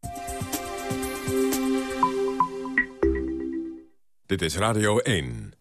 Dit is Radio 1.